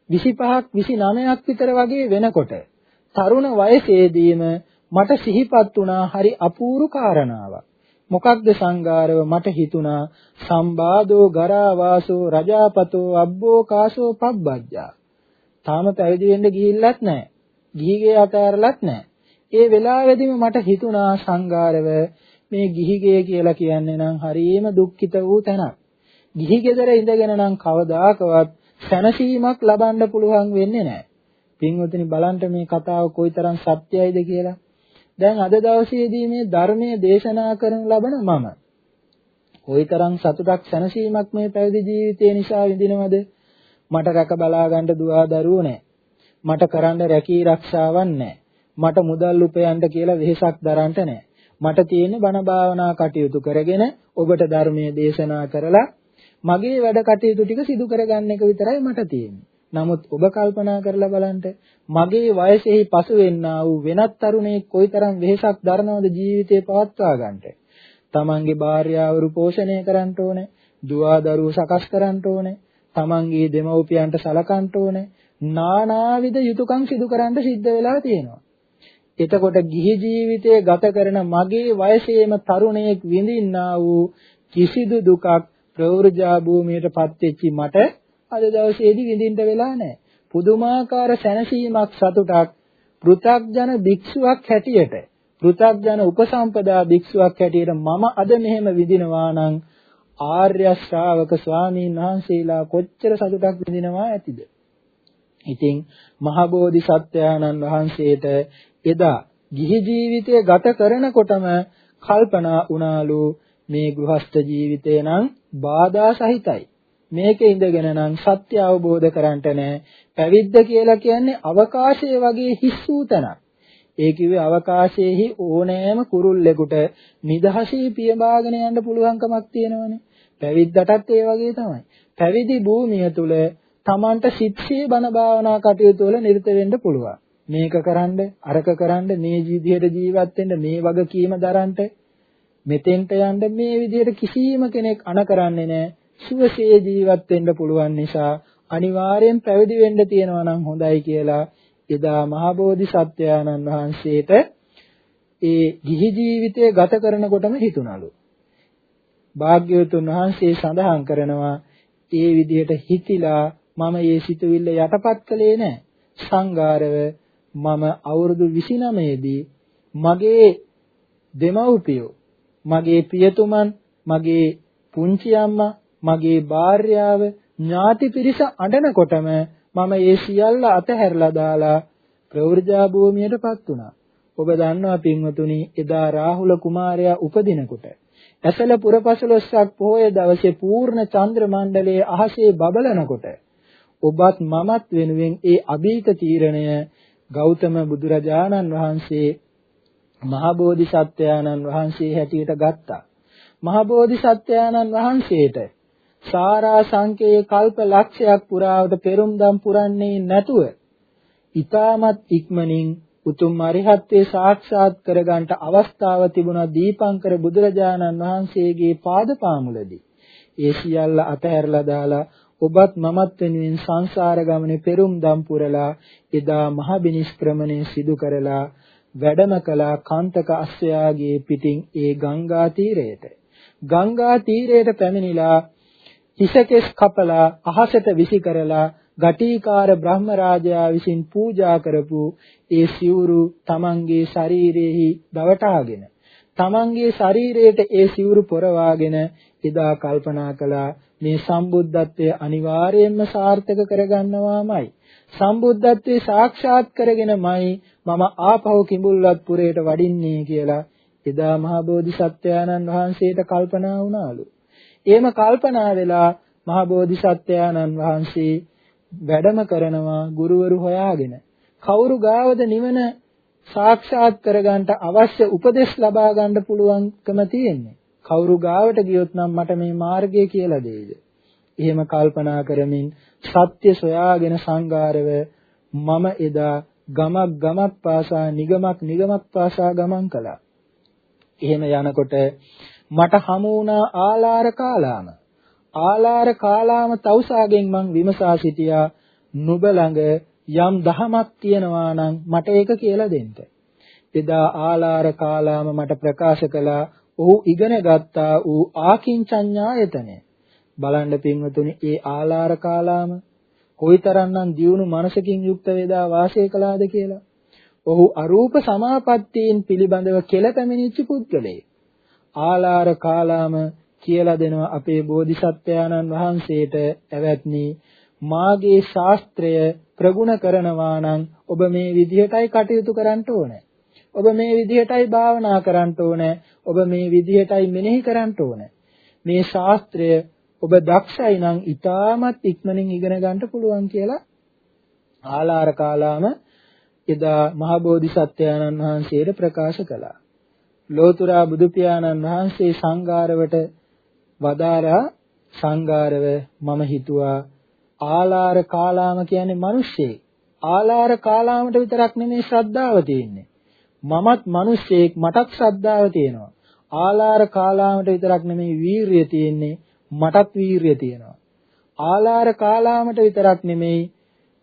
25ක් 29ක් විතර වගේ වෙනකොට තරුණ වයසේදීම මට සිහිපත් වුණා හරි අපූර්ව කාරණාවක්. මොකක්ද සංගාරව මට හිතුණා සම්බාදෝ ගරා වාසෝ රජාපතෝ අබ්බෝ කාසෝ පබ්බජ්ජා. තාම පැවිදි වෙන්න ගිහිල්ලත් නැහැ. ගිහිගේ අතෑරලත් නැහැ. ඒ වෙලාවෙදිම මට හිතුණා සංගාරව මේ ගිහිගේ කියලා කියන්නේ නම් හරියම දුක්ඛිත වූ තැනක්. ගිහි ගෙදර ඉඳගෙන නම් කවදාකවත් සැනසීමක් ලබන්න පුළුවන් වෙන්නේ නැහැ. පින්වතුනි බලන්න මේ කතාව කොයිතරම් සත්‍යයිද කියලා. දැන් අද දවසේදී මේ ධර්මයේ දේශනා කරන ලබන මම කොයිතරම් සතුටක් සැනසීමක් මේ පැවිදි ජීවිතය නිසා විඳිනවද? මට රැක බලා ගන්න දුවා දරුවෝ නැහැ. මට කරන්න රැකී රක්ෂාවක් නැහැ. මට මුදල් උපයන්න කියලා වෙහෙසක් දරන්න නැහැ. මට තියෙන්නේ බණ භාවනා කටයුතු කරගෙන ඔබට ධර්මයේ දේශනා කරලා මගේ වැඩ කටයුතු ටික සිදු කරගන්න එක විතරයි මට තියෙන්නේ. නමුත් ඔබ කල්පනා කරලා බලන්න මගේ වයසෙහි පසු වෙන්නා වූ වෙනත් තරුණයෙක් කොයිතරම් වෙහෙසක් දරනවද ජීවිතේ පවත්වා ගන්නට. තමන්ගේ භාර්යාවරු පෝෂණය කරන්න ඕනේ, දුවා දරුවෝ සකස් කරන්න ඕනේ, තමන්ගේ දෙමව්පියන්ට සලකන්න ඕනේ, නානාවිද යුතුයකම් සිදු කරන්න සිද්ධ වෙලා තියෙනවා. එතකොට ගිහි ජීවිතය ගත කරන මගේ වයසේම තරුණයෙක් විඳින්නා වූ කිසිදු දුකක් ප්‍රවෘජා භූමියටපත් වෙච්චි මට අද දවසේදී විඳින්න වෙලා නැහැ. පුදුමාකාර සැනසීමක් සතුටක් පෘථග්ජන භික්ෂුවක් හැටියට පෘථග්ජන උපසම්පදා භික්ෂුවක් හැටියට මම අද මෙහෙම විඳිනවා නම් ආර්ය ශ්‍රාවක ස්වාමීන් වහන්සේලා කොච්චර සතුටක් විඳිනවා ඇතිද? ඉතින් මහබෝධි සත්‍යානන් වහන්සේට එදා ගිහි ජීවිතය ගත කරනකොටම කල්පනා වුණාලු මේ ගෘහස්ත ජීවිතේ නම් බාධා සහිතයි. මේකේ ඉඳගෙන නම් සත්‍ය අවබෝධ කරන්ට නෑ. පැවිද්ද කියලා කියන්නේ අවකාශයේ වගේ හිස් වූ තැනක්. ඒ කිව්වේ අවකාශයේහි ඕනෑම කුරුල්ලෙකුට නිදහසේ පියඹාගෙන යන්න පුළුවන්කමක් තියෙනවනේ. පැවිද්දටත් ඒ වගේ තමයි. පැවිදි භූමිය තුල Tamanට සිත්සේ බණ භාවනා කටයුතු වල නිරත වෙන්න පුළුවන්. මේක කරන්න අරක කරන්න මේ විදිහට ජීවත් වෙන්න මේ වගකීම දරන්න මෙතෙන්ට යන්න මේ විදිහට කිසිම කෙනෙක් අන කරන්නේ නැහැ සුවසේ ජීවත් වෙන්න පුළුවන් නිසා අනිවාර්යෙන් පැවිදි වෙන්න තියෙනවා නම් හොඳයි කියලා එදා මහබෝධි සත්වයාණන් වහන්සේට ඒ ගිහි ජීවිතය ගත කරනකොටම හිතුණලු. භාග්‍යවතුන් වහන්සේ සඳහන් කරනවා ඒ විදිහට හිතිලා මම මේ සිතුවිල්ල යටපත් කළේ නැහැ. සංඝාරව මම අවුරුදු 29 දී මගේ දෙමව්පියෝ මගේ පියතුමන් මගේ පුංචි අම්මා මගේ භාර්යාව ඥාති පිරිස අඬනකොටම මම ඒ සියල්ල අතහැරලා දාලා ප්‍රවෘජා භූමියටපත් වුණා. ඔබ දන්නවා පින්වතුනි එදා රාහුල කුමාරයා උපදිනකොට ඇසල පුරපසළොස්වක් පොහොය දවසේ පූර්ණ චන්ද්‍ර මණ්ඩලයේ අහසේ බබලනකොට ඔබත් මමත් වෙනුවෙන් ඒ අභීත තීරණය ගෞතම බුදුරජාණන් වහන්සේ මහ බෝධිසත්වයාණන් වහන්සේ හැටියට ගත්තා. මහ බෝධිසත්වයාණන් වහන්සේට සාරා සංකේ කල්ප ලක්ෂයක් පුරාවට පෙරුම්දම් පුරන්නේ නැතුව ඊටමත් ඉක්මනින් උතුම් අරිහත්ත්වේ සාක්ෂාත් කරගන්නට අවස්ථාව තිබුණා දීපංකර බුදුරජාණන් වහන්සේගේ පාදපාමුලදී. ඒ සියල්ල අතහැරලා දාලා ඔබත් මමත් වෙනුවෙන් සංසාර ගමනේ පෙරුම් දම් පුරලා එදා මහ බිනිෂ්ක්‍රමණය සිදු කරලා වැඩම කළා කාන්තක අස්සයාගේ පිටින් ඒ ගංගා තීරයට. ගංගා තීරයට පැමිණිලා හිසකෙස් කපලා අහසට විසි කරලා ගටිකාර බ්‍රහ්ම රාජයා විසින් පූජා කරපු ඒ සිවුරු තමන්ගේ ශරීරෙහි දවටාගෙන තමන්ගේ ශරීරයට ඒ සිවුරු පොරවාගෙන එදා කල්පනා කළා මේ සම්බුද්ධත්වයේ අනිවාර්යයෙන්ම සාර්ථක කරගන්නවාමයි සම්බුද්ධත්වයේ සාක්ෂාත් කරගෙනමයි මම ආපහු කිඹුල්වත් පුරයට වඩින්නේ කියලා එදා මහ බෝධිසත්වයාණන් වහන්සේට කල්පනා වුණාලු. එහෙම කල්පනා වෙලා මහ බෝධිසත්වයාණන් වහන්සේ වැඩම කරනවා ගුරුවරු හොයාගෙන. කවුරු ගාවද නිවන සාක්ෂාත් කරගන්නට අවශ්‍ය උපදෙස් ලබා ගන්න පුළුවන්කම තියෙන්නේ. කවුරු ගාවට ගියොත් නම් මට මේ මාර්ගය කියලා දෙයිද? එහෙම කල්පනා කරමින් සත්‍ය සොයාගෙන සංගාරව මම එදා ගමක් ගමක් පාසා නිගමක් නිගමක් පාසා ගමන් කළා. එහෙම යනකොට මට හමු වුණා ආලාර කාලාම. ආලාර කාලාම තවුසාගෙන් මං විමසා සිටියා නුඹ ළඟ යම් දහමක් තියෙනවා නම් මට ඒක කියලා දෙන්න. එදා ආලාර කාලාම මට ප්‍රකාශ කළා ඔහු ඉගෙන ගත්තා ඌ ආකින්චඤ්ඤායතනය. බලන්න පින්වතුනි ඒ ආලාර කාලාම කොයිතරම්නම් දියුණු මනසකින් යුක්ත වේදා වාසය කළාද කියලා. ඔහු අරූප සමාපත්තීන් පිළිබඳව කෙලපැමිණිච්ච පුද්ගලයෙක්. ආලාර කාලාම කියලා දෙනවා අපේ බෝධිසත්වයාණන් වහන්සේට ඇවැත්නි මාගේ ශාස්ත්‍රය ප්‍රගුණ කරනවා නම් ඔබ මේ විදිහටයි කටයුතු කරන්න ඕනේ. ඔබ මේ විදිහටයි භාවනා කරන්න ඕනේ. ඔබ මේ විදිහටයි මෙනෙහි කරන්න ඕනේ. මේ ශාස්ත්‍රය ඔබ දක්ෂයි නම් ඊටමත් ඉක්මනින් ඉගෙන ගන්න පුළුවන් කියලා ආලාර කාලාම එදා මහ බෝධිසත්වයාණන් වහන්සේට ප්‍රකාශ කළා. ලෝතුරා බුදු පියාණන් වහන්සේ සංඝාරවට වදාරා සංඝාරව මම හිතුවා ආලාර කාලාම කියන්නේ මිනිස්සෙක්. ආලාර කාලාමට විතරක් නෙමෙයි ශ්‍රද්ධාව තියෙන්නේ. මමත් මිනිස්සෙක් මටත් ශ්‍රද්ධාව තියෙනවා. ආලාර කාලාමට විතරක් නෙමෙයි වීරිය තියෙන්නේ මටත් වීරිය තියෙනවා. ආලාර කාලාමට විතරක් නෙමෙයි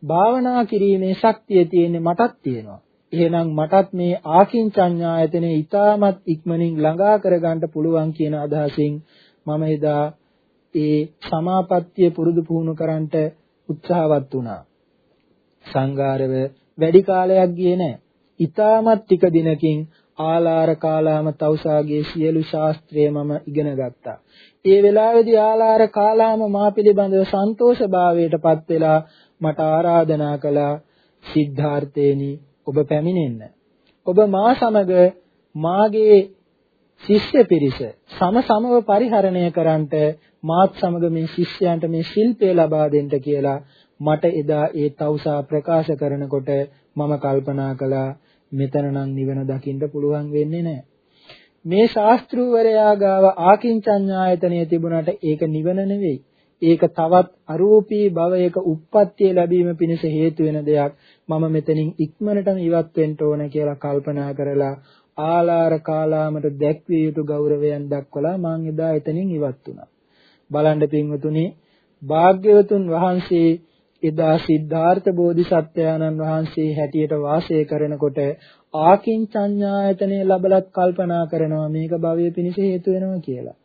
භාවනා කිරීමේ ශක්තිය තියෙන්නේ මටත් තියෙනවා. එහෙනම් මටත් මේ ආකින්චඤ්ඤායතනේ ඊටමත් ඉක්මනින් ළඟා කරගන්න පුළුවන් කියන අදහසින් මම එදා ඒ සමාපත්තිය පුරුදු පුහුණු කරන්නට උත්සාහවත් වුණා. සංඝාරව වැඩි කාලයක් ගියේ නැහැ. ඊටමත් ටික දිනකින් ආලාර කාලාම තවුසාගේ සියලු ශාස්ත්‍රය මම ඉගෙන ගත්තා. ඒ වෙලාවේදී ආලාර කාලාම මා පිළිබඳව සන්තෝෂභාවයටපත් වෙලා මට ආරාධනා කළා සිද්ධාර්ථේනි ඔබ පැමිණෙන්න. ඔබ මා සමග මාගේ ශිෂ්‍ය පිරිස සම සමව පරිහරණය කරන්නට මාත් සමග මේ ශිෂ්‍යයන්ට මේ ශිල්පය ලබා දෙන්න කියලා මට එදා ඒ තවුසා ප්‍රකාශ කරනකොට මම කල්පනා කළා මෙතන නම් නිවන දකින්න පුළුවන් වෙන්නේ නැහැ. මේ ශාස්ත්‍රූවරයා ගාව ආකින්චඤ්ඤායතනය තිබුණාට ඒක නිවන නෙවෙයි. ඒක තවත් අරූපී භවයක උප්පත්තිය ලැබීම පිණිස හේතු වෙන දෙයක්. මම මෙතනින් ඉක්මනටම ඉවත් වෙන්න ඕන කියලා කල්පනා කරලා ආලාර කාලාමට දැක්විය යුතු ගෞරවයන් දක්වලා මං එදා එතනින් ඉවත් වුණා. බලන්න පින්වතුනි භාග්‍යවතුන් වහන්සේ එදා සිද්ධාර්ථ බෝධිසත්වයාණන් වහන්සේ හැටියට වාසය කරනකොට ආකින්චඤ්ඤායතනෙ ලබලත් කල්පනා කරනවා මේක භවයේ පිණිස හේතු වෙනවා කියලා.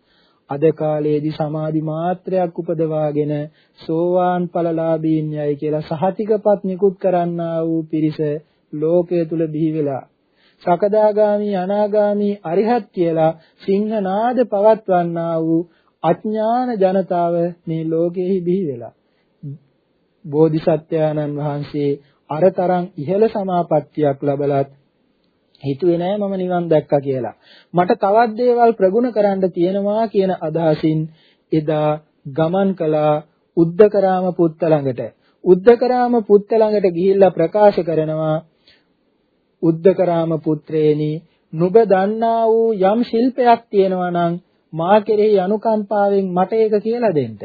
අද කාලයේදී සමාධි මාත්‍රයක් උපදවාගෙන සෝවාන් ඵලලාභීන් යයි කියලා සහතිකපත් නිකුත් කරන්නා වූ පිරිස ලෝකයේ තුල බිහි වෙලා සකදාගාමි අනාගාමි අරිහත් කියලා සිංහනාද පවත්වන්නා වූ අඥාන ජනතාව මේ ලෝකෙහි බිහි වෙලා බෝධිසත්වයාණන් වහන්සේ අරතරන් ඉහළ සමාපත්තියක් ලබලත් හිතුවේ නෑ මම නිවන් දැක්කා කියලා. මට තවත් දේවල් ප්‍රගුණ කරන්න තියෙනවා කියන අදහසින් එදා ගමන් කළා උද්දකරාම පුත්ත ළඟට. උද්දකරාම පුත්ත ළඟට ගිහිල්ලා ප්‍රකාශ කරනවා උද්දකරාම පුත්‍රේනි නුඹ දන්නා වූ යම් ශිල්පයක් තියෙනවා නම් මා කෙරෙහි අනුකම්පාවෙන් මට ඒක කියලා දෙන්න.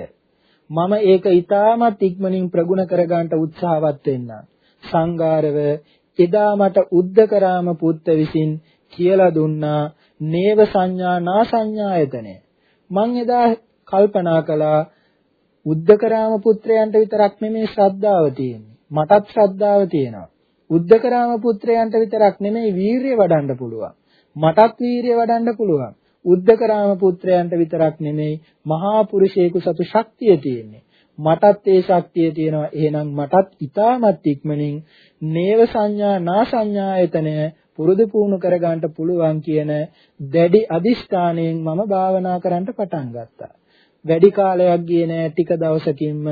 මම ඒක ඊටමත් ඉක්මනින් ප්‍රගුණ කරගන්න උත්සාහවත් වෙන්න. සංගාරව එදා මට උද්දකරාම පුත්ත විසින් කියලා දුන්නා නේව සංඥා නා සංඥායතනෙ. මං එදා කල්පනා කළා උද්දකරාම පුත්‍රයන්ට විතරක් නෙමෙයි ශ්‍රද්ධාව තියෙන්නේ. මටත් ශ්‍රද්ධාව තියෙනවා. උද්දකරාම පුත්‍රයන්ට විතරක් නෙමෙයි වීරිය වඩන්න පුළුවන්. මටත් වීරිය වඩන්න පුළුවන්. උද්දකරාම පුත්‍රයන්ට විතරක් නෙමෙයි මහා පුරුෂයෙකු සතු ශක්තිය තියෙන්නේ. මටත් ඒ ශක්තිය තියෙනවා. එහෙනම් මටත් ඊටමත් ඉක්මනින් නේව සංඥා නා සංඥායතනය පුරුදු පුහුණු කරගන්න පුළුවන් කියන දැඩි අදිෂ්ඨානයෙන් මම භාවනා කරන්න පටන් ගත්තා. වැඩි කාලයක් ගියේ නෑ ටික දවසකින්ම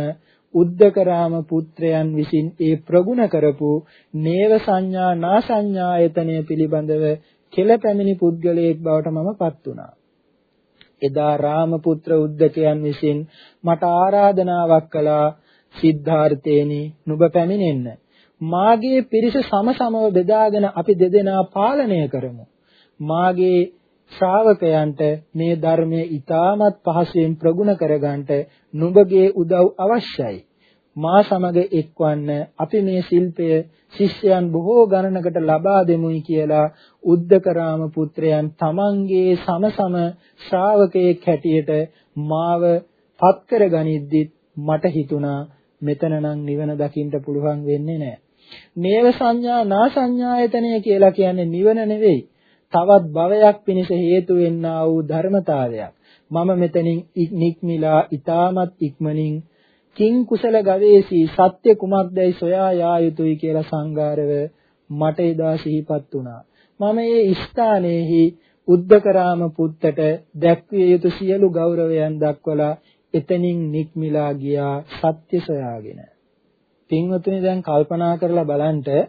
උද්දකරාම පුත්‍රයන් විසින් ඒ ප්‍රගුණ කරපු නේව සංඥා නා සංඥායතනය පිළිබඳව කෙලපැමිණි පුද්ගලයෙක් බවට මම පත් වුණා. එදා රාමපුත්‍ර උද්දකයන් විසින් මට ආරාධනාවක් කළා සිද්ධාර්ථේනි නුඹ පැමිණෙන්න. මාගේ පිරිස සමසමව බෙදාගෙන අපි දෙදෙනා පාලනය කරමු. මාගේ ශ්‍රාවකයන්ට මේ ධර්මයේ ඊටමත් පහසුවෙන් ප්‍රගුණ කරගන්නට නුඹගේ උදව් අවශ්‍යයි. මා සමග එක්වන්න අපි මේ ශිල්පය ශිෂ්‍යයන් බොහෝ ගණනකට ලබා දෙමුයි කියලා උද්දකරාම පුත්‍රයන් තමන්ගේ සමසම ශ්‍රාවකයෙක් හැටියට මාව පත් කරගනිද්දිත් මට හිතුණා මෙතන නම් නිවන දකින්න පුළුවන් වෙන්නේ නැහැ. නේව සංඥා නා සංඥායතනය කියලා කියන්නේ නිවන නෙවෙයි. තවත් භවයක් පිණිස හේතු වෙන්නා වූ ධර්මතාවයක්. මම මෙතනින් නික්මිලා ඊටමත් ඉක්මනින් කිං කුසල ගවේසී සත්‍ය කුමක්දයි සොයා යා යුතුයි කියලා සංගාරව මට එදා සිහිපත් වුණා. මම මේ ස්ථානයේහි උද්දකරාම පුත්තට දැක්විය යුතු සියලු ගෞරවයන් දක්වලා එතනින් නික්මිලා ගියා සත්‍ය සොයාගෙන. පින්වතුනි දැන් කල්පනා කරලා බලන්න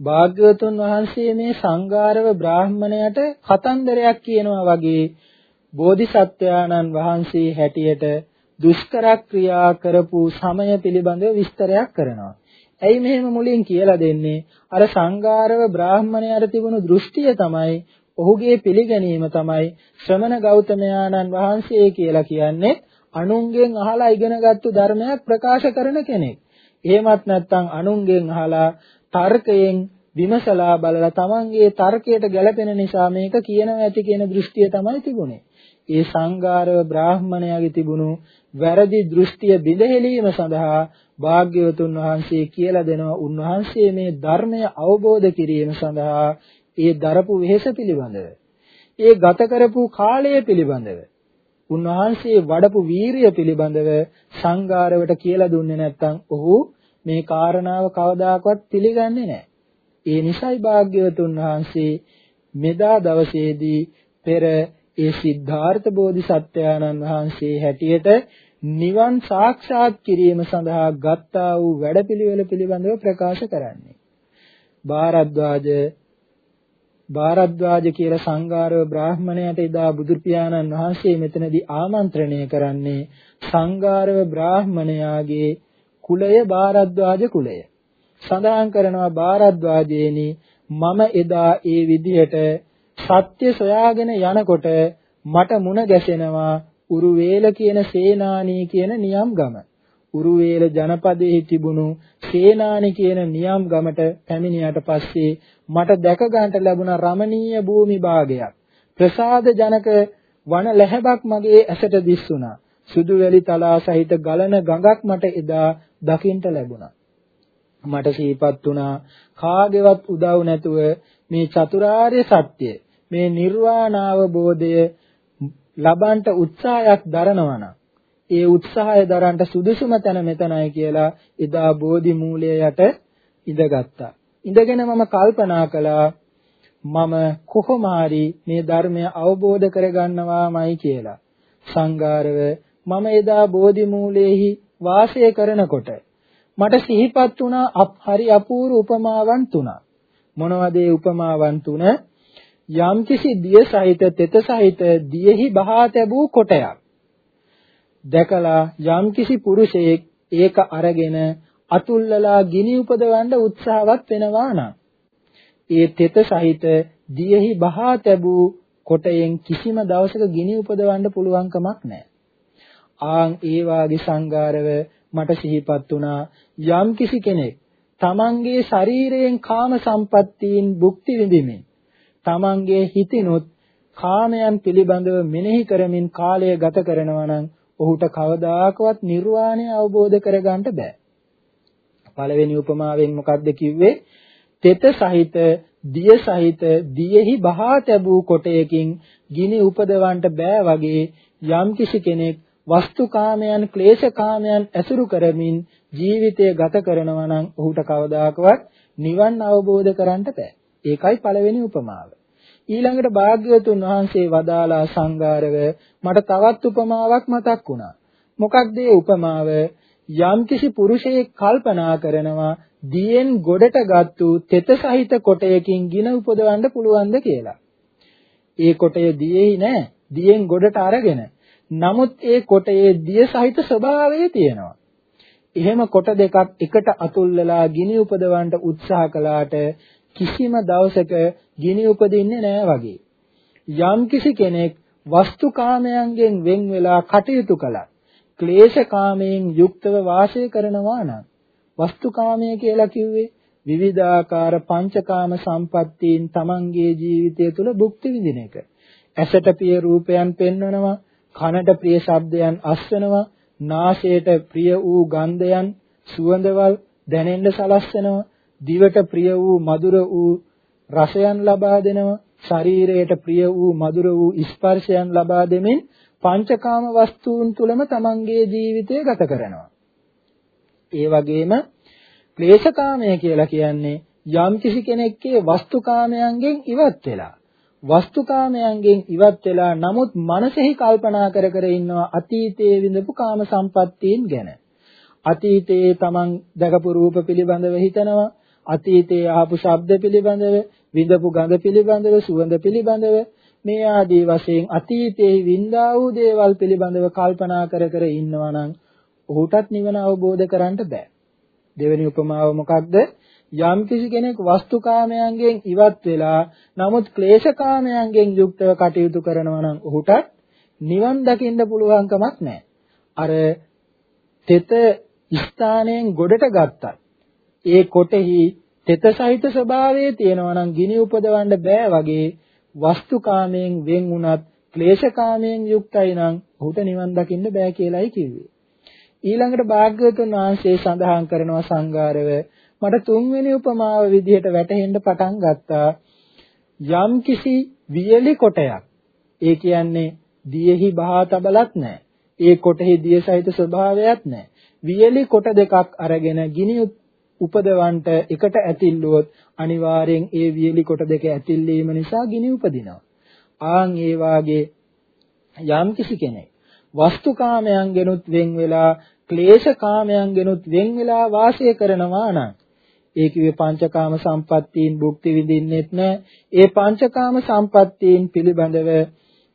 භාග්‍යවතුන් වහන්සේ මේ සංගාරව බ්‍රාහ්මණයට කතන්දරයක් කියනවා වගේ බෝධිසත්වයාණන් වහන්සේ හැටියට දුෂ්කර ක්‍රියා කරපු සමය පිළිබඳව විස්තරයක් කරනවා. ඇයි මෙහෙම මුලින් කියලා දෙන්නේ? අර සංගාරව බ්‍රාහ්මණයාට තිබුණු දෘෂ්ටිය තමයි ඔහුගේ පිළිගැනීම තමයි ශ්‍රමණ ගෞතමයාණන් වහන්සේ කියලා කියන්නේ අනුන්ගෙන් අහලා ඉගෙනගත්තු ධර්මයක් ප්‍රකාශ කරන කෙනෙක්. එහෙමත් නැත්නම් අනුන්ගෙන් අහලා තර්කයෙන් විමසලා බලලා තමන්ගේ තර්කයට ගැළපෙන නිසා මේක කියනවා ඇති කියන දෘෂ්ටිය තමයි තිබුණේ. ඒ සංඝාරව බ්‍රාහ්මණයාගේ තිබුණු වැරදි දෘෂ්ටිය බිඳහෙලීම සඳහා භාග්‍යවතුන් වහන්සේ කියලා දෙනවා උන්වහන්සේ මේ ධර්මය අවබෝධ කිරීම සඳහා ඒ දරපු වෙහෙස පිළිබඳව ඒ ගත කරපු කාලය පිළිබඳව උන්වහන්සේ වඩපු වීරිය පිළිබඳව සංඝාරවට කියලා දුන්නේ නැත්නම් ඔහු මේ කාරණාව කවදාකවත් පිළිගන්නේ නැහැ. ඒ නිසයි භාග්‍යවතුන් වහන්සේ මෙදා දවසේදී පෙර ඒ සිද්ධාර්ථ බෝධිසත්වයාණන් වහන්සේ හැටියට නිවන් සාක්ෂාත් කිරීම සඳහා ගත්තා වූ වැඩපිළිවෙල පිළිබඳව ප්‍රකාශ කරන්නේ. භාරද්වාජ භාරද්වාජ කියලා සංඝාරව බ්‍රාහ්මණයට එදා බුදු පියාණන් වහන්සේ මෙතනදී ආමන්ත්‍රණය කරන්නේ සංඝාරව බ්‍රාහ්මණයාගේ කුලය භාරද්වාජ කුලය. සඳහන් කරනවා භාරද්වාජේනි මම එදා ඒ විදිහට සත්‍ය සොයාගෙන යනකොට මට මුණ ගැසෙනවා උරුවේල කියන සේනානී කියන නියම් ගම. උරුවේල ජනපදයේ තිබුණු සේනානි කියන නියම් ගමට පැමිණියට පස්සේ මට දැක ගන්නට ලැබුණ රමණීය භූමි භාගයක්. ප්‍රසාද ජනක වන ලැහැබක් මගේ ඇසට දිස්සුණා. සුදු වැලි තලා සහිත ගලන ගඟක් මට එදා දකින්ට ලැබුණා. මට සිහිපත් වුණා කාගේවත් උදව් නැතුව මේ චතුරාර්ය සත්‍ය මේ නිර්වාණ අවබෝධය ලබන්ට උත්සාහයක් දරනවා නම් ඒ උත්සාහය දරන්න සුදුසුම තැන මෙතනයි කියලා එදා බෝධි මූලය යට ඉඳගත්තා. ඉඳගෙන මම කල්පනා කළා මම කොහොම හරි මේ ධර්මය අවබෝධ කරගන්නවාමයි කියලා. සංගාරව මම එදා බෝධි මූලයේහි වාසය කරනකොට මට සිහිපත් වුණා හරි අපූර්ව උපමාවන් තුනක්. මොනවද ඒ උපමාවන් තුන? යම්කිසි දිය සහිත තෙත සහිත දියෙහි බහා තැබූ කොටයක් දැකලා යම්කිසි පුරුෂයෙක් ඒක අරගෙන අතුල්ලලා ගිනි උපදවන්න උත්සාහවත් වෙනවා නම් ඒ තෙත සහිත දියෙහි බහා තැබූ කොටයෙන් කිසිම දවසක ගිනි උපදවන්න පුළුවන් කමක් නැහැ. ආන් ඒ වාගේ සංගාරව මට සිහිපත් වුණා යම් කිසි කෙනෙක් තමන්ගේ ශරීරයෙන් කාම සම්පත්තීන් භුක්ති විඳිමින් තමන්ගේ හිතිනුත් කාමයන් පිළිබඳව මෙනෙහි කරමින් කාලය ගත කරනවා නම් ඔහුට කවදාකවත් නිර්වාණය අවබෝධ කරගන්න බෑ. පළවෙනි උපමාවෙන් මොකක්ද කිව්වේ? තෙත සහිත දිය සහිත දියෙහි බහා තැබූ කොටයකින් ගිනි උපදවන්න බෑ වගේ යම්කිසි කෙනෙක් වස්තුකාමයන් ක්ලේශකාමයන් ඇසුරු කරමින් ජීවිතය ගත කරනවා නම් ඔහුට කවදාකවත් නිවන් අවබෝධ කරගන්න බෑ. ඒකයි පළවෙනි උපමාව. ඊළඟට භාග්‍යවතුන් වහන්සේ වදාලා සංගාරව මට තවත් උපමාවක් මතක් වුණා. මොකක්ද ඒ උපමාව? යම්කිසි පුරුෂයෙක් කල්පනා කරනවා දියෙන් ගොඩට ගත්තු තෙත සහිත කොටයකින් ගින උපදවන්න පුළුවන්ද කියලා. ඒ කොටය දියෙහි නෑ. දියෙන් ගොඩට අරගෙන. නමුත් ඒ කොටයේ දිය සහිත ස්වභාවය තියෙනවා. එහෙම කොට දෙකක් එකට අතුල්ලලා ගිනි උපදවන්න උත්සාහ කළාට කිසිම දවසක ගිනි උපදින්නේ නැහැ වගේ. යම් කිසි කෙනෙක් වස්තුකාමයන්ගෙන් වෙන් වෙලා කටයුතු කළා. ක්ලේශකාමයෙන් යුක්තව වාසය කරනවා නම් වස්තුකාමය කියලා කිව්වේ විවිධාකාර පංචකාම සම්පත්තීන් තමන්ගේ ජීවිතය තුළ භුක්ති විඳින එක. ඇසට පිය රූපයන් පෙන්වනවා, කනට ප්‍රිය ශබ්දයන් අස්වනවා, නාසයට ප්‍රිය වූ ගන්ධයන් සුවඳවල් දැනෙන්න සලස්වනවා, දිවට ප්‍රිය වූ මధుර වූ රසයන් ලබා දෙනවා ශරීරයට ප්‍රිය වූ මధుර වූ ස්පර්ශයන් ලබා දෙමින් පංචකාම වස්තුන් තුලම තමන්ගේ ජීවිතය ගත කරනවා. ඒ වගේම ක්ලේශකාමය කියලා කියන්නේ යම් කිසි කෙනෙක්ගේ වස්තුකාමයන්ගෙන් ඉවත් වෙලා වස්තුකාමයන්ගෙන් ඉවත් වෙලා නමුත් මනසෙහි කල්පනා කර කර ඉන්නවා අතීතයේ විඳපු කාම සම්පත්තීන් ගැන. අතීතයේ තමන් දැකපු රූප පිළිබඳව හිතනවා අතීතයේ ආපු ශබ්ද පිළිබඳව, විඳපු ගඳ පිළිබඳව, සුවඳ පිළිබඳව මේ ආදී වශයෙන් අතීතයේ වින්දා වූ දේවල් පිළිබඳව කල්පනා කර කර ඉන්නවා නම් ඔහුටත් නිවන අවබෝධ කරගන්න බෑ. දෙවෙනි උපමාව මොකක්ද? යම් කිසි කෙනෙක් වස්තුකාමයන්ගෙන් ඉවත් වෙලා නමුත් ක්ලේශකාමයන්ගෙන් යුක්තව කටයුතු කරනවා නම් ඔහුට නිවන් දකින්න පුළුවන් කමක් නැහැ. අර තෙත ස්ථානයෙන් ගොඩට ගත්තත් ඒ කොටෙහි තෙත සහිත ස්වභාවයේ තියෙනවා නම් ගිනි උපදවන්න බෑ වගේ වස්තුකාමයෙන් වෙන් වුණත් ක්ලේශකාමයෙන් යුක්තයි නම් ඔහුට නිවන් දකින්න බෑ කියලායි කිව්වේ. ඊළඟට භාග්‍යවතුන් වහන්සේ සඳහන් කරනවා සංඝාරව මට තුන්වෙනි උපමාව විදිහට වැටහෙන්න පටන් ගත්තා. යම් කිසි වියලි කොටයක් ඒ කියන්නේ දියෙහි බහා තබලත් නැහැ ඒ කොටෙහි දිය සහිත ස්වභාවයක් නැහැ වියලි කොට දෙකක් අරගෙන ගිනි උපදවන්ට එකට ඇතිල්ලුවොත් අනිවාර්යෙන් ඒ වියලි කොට දෙක ඇතිල්ලීම නිසා ගිනි උපදිනවා. ආන් ඒ වාගේ යම් කිසි කෙනෙක් වස්තුකාමයන්ගෙනුත් වෙන් වෙලා ක්ලේශකාමයන්ගෙනුත් වෙන් වෙලා වාසය කරනවා නම් ඒ කිව්වේ පංචකාම සම්පත්තීන් භුක්ති විඳින්නෙත් නැහැ. ඒ පංචකාම සම්පත්තීන් පිළිබඳව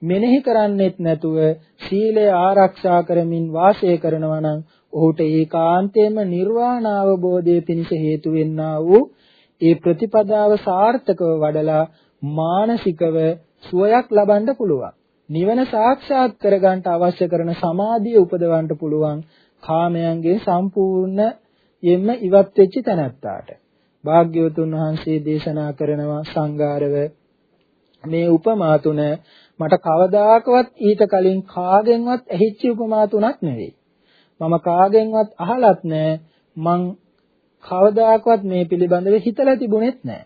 මෙනෙහි කරන්නෙත් නැතුව සීලය ආරක්ෂා කරමින් වාසය කරනවා නම් ඔහුට ඒකාන්තයෙන්ම නිර්වාණ අවබෝධය පිණිස හේතු වෙන්නා වූ ඒ ප්‍රතිපදාව සාර්ථකව වඩලා මානසිකව සුවයක් ලබන්න පුළුවන්. නිවන සාක්ෂාත් කරගන්න අවශ්‍ය කරන සමාධිය උපදවන්න පුළුවන් කාමයන්ගේ සම්පූර්ණ යෙන්න ඉවත් වෙච්ච තැනැත්තාට. භාග්‍යවතුන් වහන්සේ දේශනා කරනවා සංගාරව මේ උපමා තුන මට කවදාකවත් ඊට කලින් කාගෙන්වත් ඇහිච්ච උපමා තුනක් නෙවෙයි. මම කාගෙන්වත් අහලත් නැහැ. මං කවදාකවත් මේ පිළිබඳව හිතලා තිබුණෙත් නැහැ.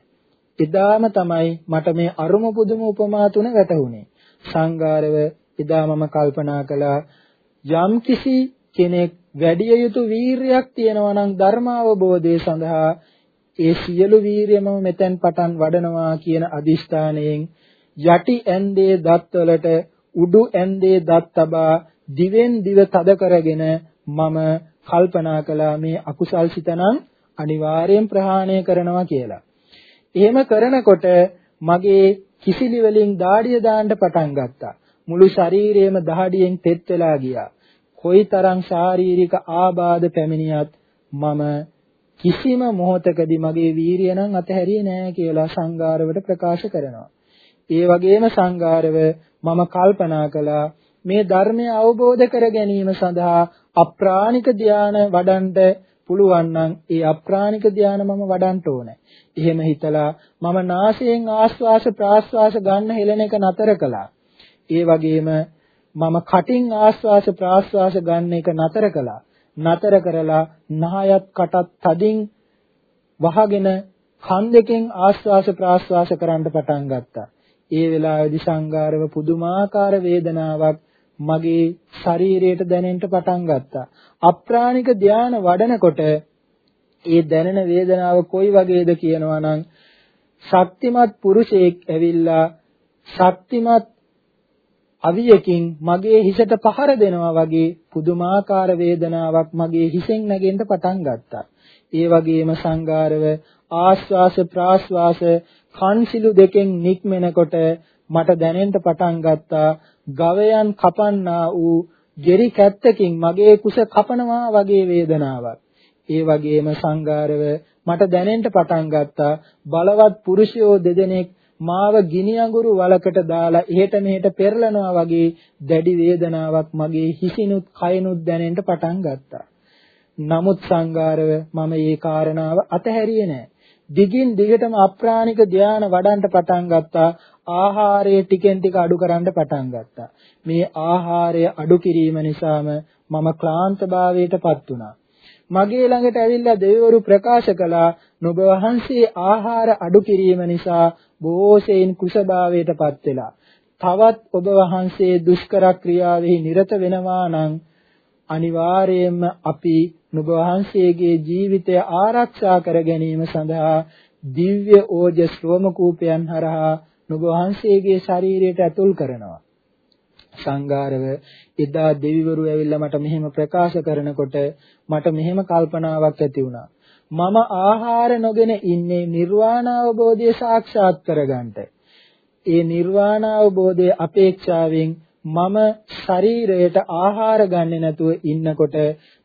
එදාම තමයි මට මේ අරුම පුදුම උපමා තුන වැටහුනේ. සංගාරව එදා මම කල්පනා කළා යම් කිසි කෙනෙක් වැඩි යුතු වීරියක් තියෙනවා නම් ධර්මාවබෝධය සඳහා ඒ සියලු වීරියම මෙතෙන් පටන් වඩනවා කියන අදිෂ්ඨානයෙන් යටි ඇන්දේ දත්වලට උඩු ඇන්දේ දත් තබා දිවෙන් දිව තද කරගෙන මම කල්පනා කළා මේ අකුසල් සිතනම් අනිවාර්යෙන් ප්‍රහාණය කරනවා කියලා. එහෙම කරනකොට මගේ කිසිලි වලින් දාඩිය දාන්න පටන් ගත්තා. මුළු ශරීරයම දහඩියෙන් තෙත් වෙලා ගියා. කොයිතරම් ශාරීරික ආබාධ පැමිණියත් මම කිසිම මොහොතකදී මගේ වීරිය නම් අතහැරියේ නෑ කියලා සංඝාරවට ප්‍රකාශ කරනවා. ඒ වගේම සංඝාරව මම කල්පනා කළා මේ ධර්මය අවබෝධ කර ගැනීම සඳහා අප්‍රාණික ධාන වඩන්ට පුළුවන් නම් ඒ අප්‍රාණික ධාන මම වඩන්න ඕනේ. එහෙම හිතලා මම නාසයෙන් ආස්වාස ප්‍රාස්වාස ගන්න හෙලන එක නතර කළා. ඒ වගේම මම කටින් ආස්වාස ප්‍රාස්වාස ගන්න එක නතර කළා. නතර කරලා නහයත් කටත් තදින් වහගෙන කන් දෙකෙන් ආස්වාස ප්‍රාස්වාස කරන්න පටන් ගත්තා. ඒ වෙලාවේදී සංගාරව පුදුමාකාර වේදනාවක් මගේ ශරීරයට දැනෙන්න පටන් ගත්තා. අප්‍රාණික ධාන වඩනකොට ඒ දැනෙන වේදනාව කොයි වගේද කියනවා නම් ශක්තිමත් පුරුෂයෙක් ඇවිල්ලා ශක්තිමත් අවියකින් මගේ හිසට පහර දෙනවා වගේ පුදුමාකාර වේදනාවක් මගේ හිසෙන් නැගෙන්න පටන් ගත්තා. ඒ වගේම සංගාරව ආස්වාස ප්‍රාස්වාස කන්සිලු දෙකෙන් නික්මෙනකොට මට දැනෙන්න පටන් ගත්තා ගවයන් කපන්නා වූ ගෙරි කැත්තකින් මගේ කුස කපනවා වගේ වේදනාවක්. ඒ වගේම සංගාරව මට දැනෙන්න පටන් ගත්තා බලවත් පුරුෂයෝ දෙදෙනෙක් මාව ගිනි අඟුරු වලකට දාලා එහෙට මෙහෙට පෙරලනවා වගේ දැඩි වේදනාවක් මගේ හිසිනුත් කයනුත් දැනෙන්න පටන් ගත්තා. නමුත් සංගාරව මම මේ කාරණාව අතහැරියේ නැහැ. දිගින් දිගටම අප්‍රාණික ධානය වඩන්න පටන් ගත්තා. ආහාරය ටිකෙන් ටික අඩු කරන්න පටන් ගත්තා. මේ ආහාරය අඩු කිරීම නිසාම මම ක්ලාන්තභාවයටපත් වුණා. මගේ ළඟට ඇවිල්ලා දෙවිවරු ප්‍රකාශ කළා නුඹ වහන්සේ ආහාර අඩු කිරීම නිසා බොහෝසෙයින් කුසභාවයටපත් වෙලා තවත් ඔබ වහන්සේ දුෂ්කර ක්‍රියාවෙහි නිරත වෙනවා නම් අනිවාර්යයෙන්ම අපි නුඹ වහන්සේගේ ජීවිතය ආරක්ෂා කර ගැනීම සඳහා දිව්‍ය ඕජස් රෝමකූපයන් හරහා නුඹ වහන්සේගේ ශරීරයට ඇතුල් කරනවා සංඝාරව එදා දෙවිවරු ඇවිල්ලා මට මෙහෙම ප්‍රකාශ කරනකොට මට මෙහෙම කල්පනාවක් ඇති වුණා. මම ආහාර නොගෙන ඉන්නේ නිර්වාණ අවබෝධය සාක්ෂාත් කරගන්නට. ඒ නිර්වාණ අවබෝධයේ අපේක්ෂාවෙන් මම ශරීරයට ආහාර ගන්නේ නැතුව ඉන්නකොට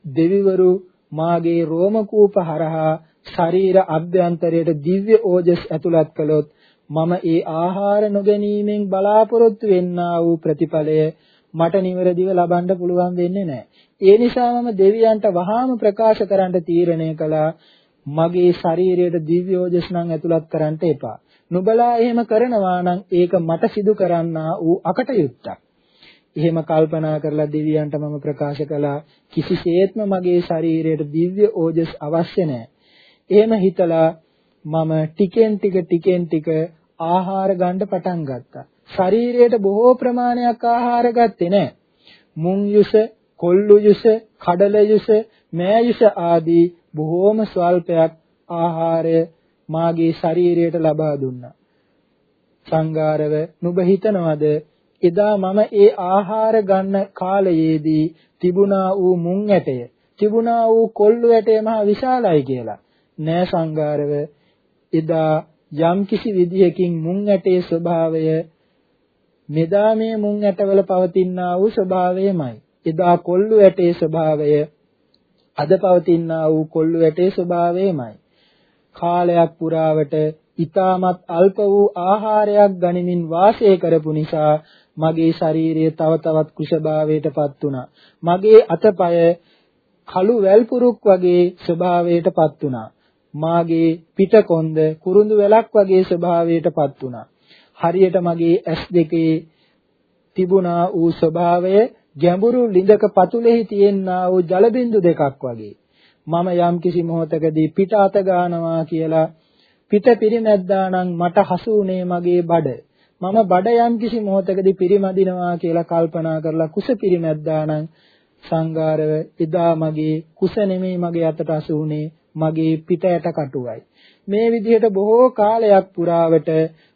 දෙවිවරු මාගේ රෝම කූප හරහා ශරීර අභ්‍යන්තරයට දිව්‍ය ඕජස් ඇතුළත් කළොත් මම ඒ ආහාර නොගැනීමෙන් බලාපොරොත්තු වෙන්නා වූ ප්‍රතිඵලය මට නිවැරදිව ලබන්න පුළුවන් වෙන්නේ නැහැ. ඒ නිසා මම දෙවියන්ට වහාම ප්‍රකාශ කරන්න තීරණය කළා මගේ ශරීරයට දිව්‍ය ඕජස් නම් ඇතුළත් කරන්න එපා. නුඹලා එහෙම කරනවා නම් ඒක මට සිදු කරන්නා වූ අකටයුත්තක්. එහෙම කල්පනා කරලා දෙවියන්ට මම ප්‍රකාශ කළා කිසිසේත්ම මගේ ශරීරයට දිව්‍ය ඕජස් අවශ්‍ය නැහැ. එහෙම හිතලා මම ටිකෙන් ටික ටිකෙන් ටික ආහාර ගන්න පටන් ගත්තා. ශරීරයට බොහෝ ප්‍රමාණයක් ආහාර ගත්තේ නැහැ. මුං යුස, කොල්ලු යුස, කඩල යුස, මෑ යුස ආදී බොහෝම ස්වල්පයක් ආහාරය මාගේ ශරීරයට ලබා දුන්නා. සංගාරව නුඹ හිතනවද එදා මම ඒ ආහාර ගන්න කාලයේදී තිබුණා වූ මුං ඇටය තිබුණා වූ කොල්ලු ඇටය මහ විශාලයි කියලා නෑ සංගාරව එදා යම්කිසි විදියකින් මුං ඇටේ ස්වභාවය මෙදා මේ මුං ඇටවල පවතිනා වූ ස්වභාවයමයි. එදා කොල්ලු ඇටේ ස්වභාවය අද පවතිනා වූ කොල්ලු ඇටේ ස්වභාවයමයි. කාලයක් පුරාවට ඊටමත් අල්ප වූ ආහාරයක් ගනිමින් වාසය කරපු නිසා මගේ ශරීරය තව තවත් කුෂභාවයටපත් වුණා. මගේ අතපය කළු වැල්පුරුක් වගේ ස්වභාවයටපත් වුණා. මාගේ පිටකොන්ද කුරුඳු වැලක් වගේ ස්වභාවයටපත් වුණා. හරියට මගේ ඇස් දෙකේ තිබුණා වූ ස්වභාවය ගැඹුරු ලිඳක පතුලෙහි තියෙනා වූ ජල බිඳු දෙකක් වගේ. මම යම් කිසි මොහොතකදී පිට අත ගන්නවා කියලා පිට පිරිමැද්දා නම් මට හසු වුණේ මගේ බඩ. මම බඩ යම් කිසි මොහොතකදී පිරිමදිනවා කියලා කල්පනා කරලා කුස පිරිමැද්දා නම් සංගාරව එදා මගේ කුස නෙමෙයි මගේ අතට හසු වුණේ මගේ පිටයට කටුවයි. මේ විදිහට බොහෝ කාලයක් පුරාවට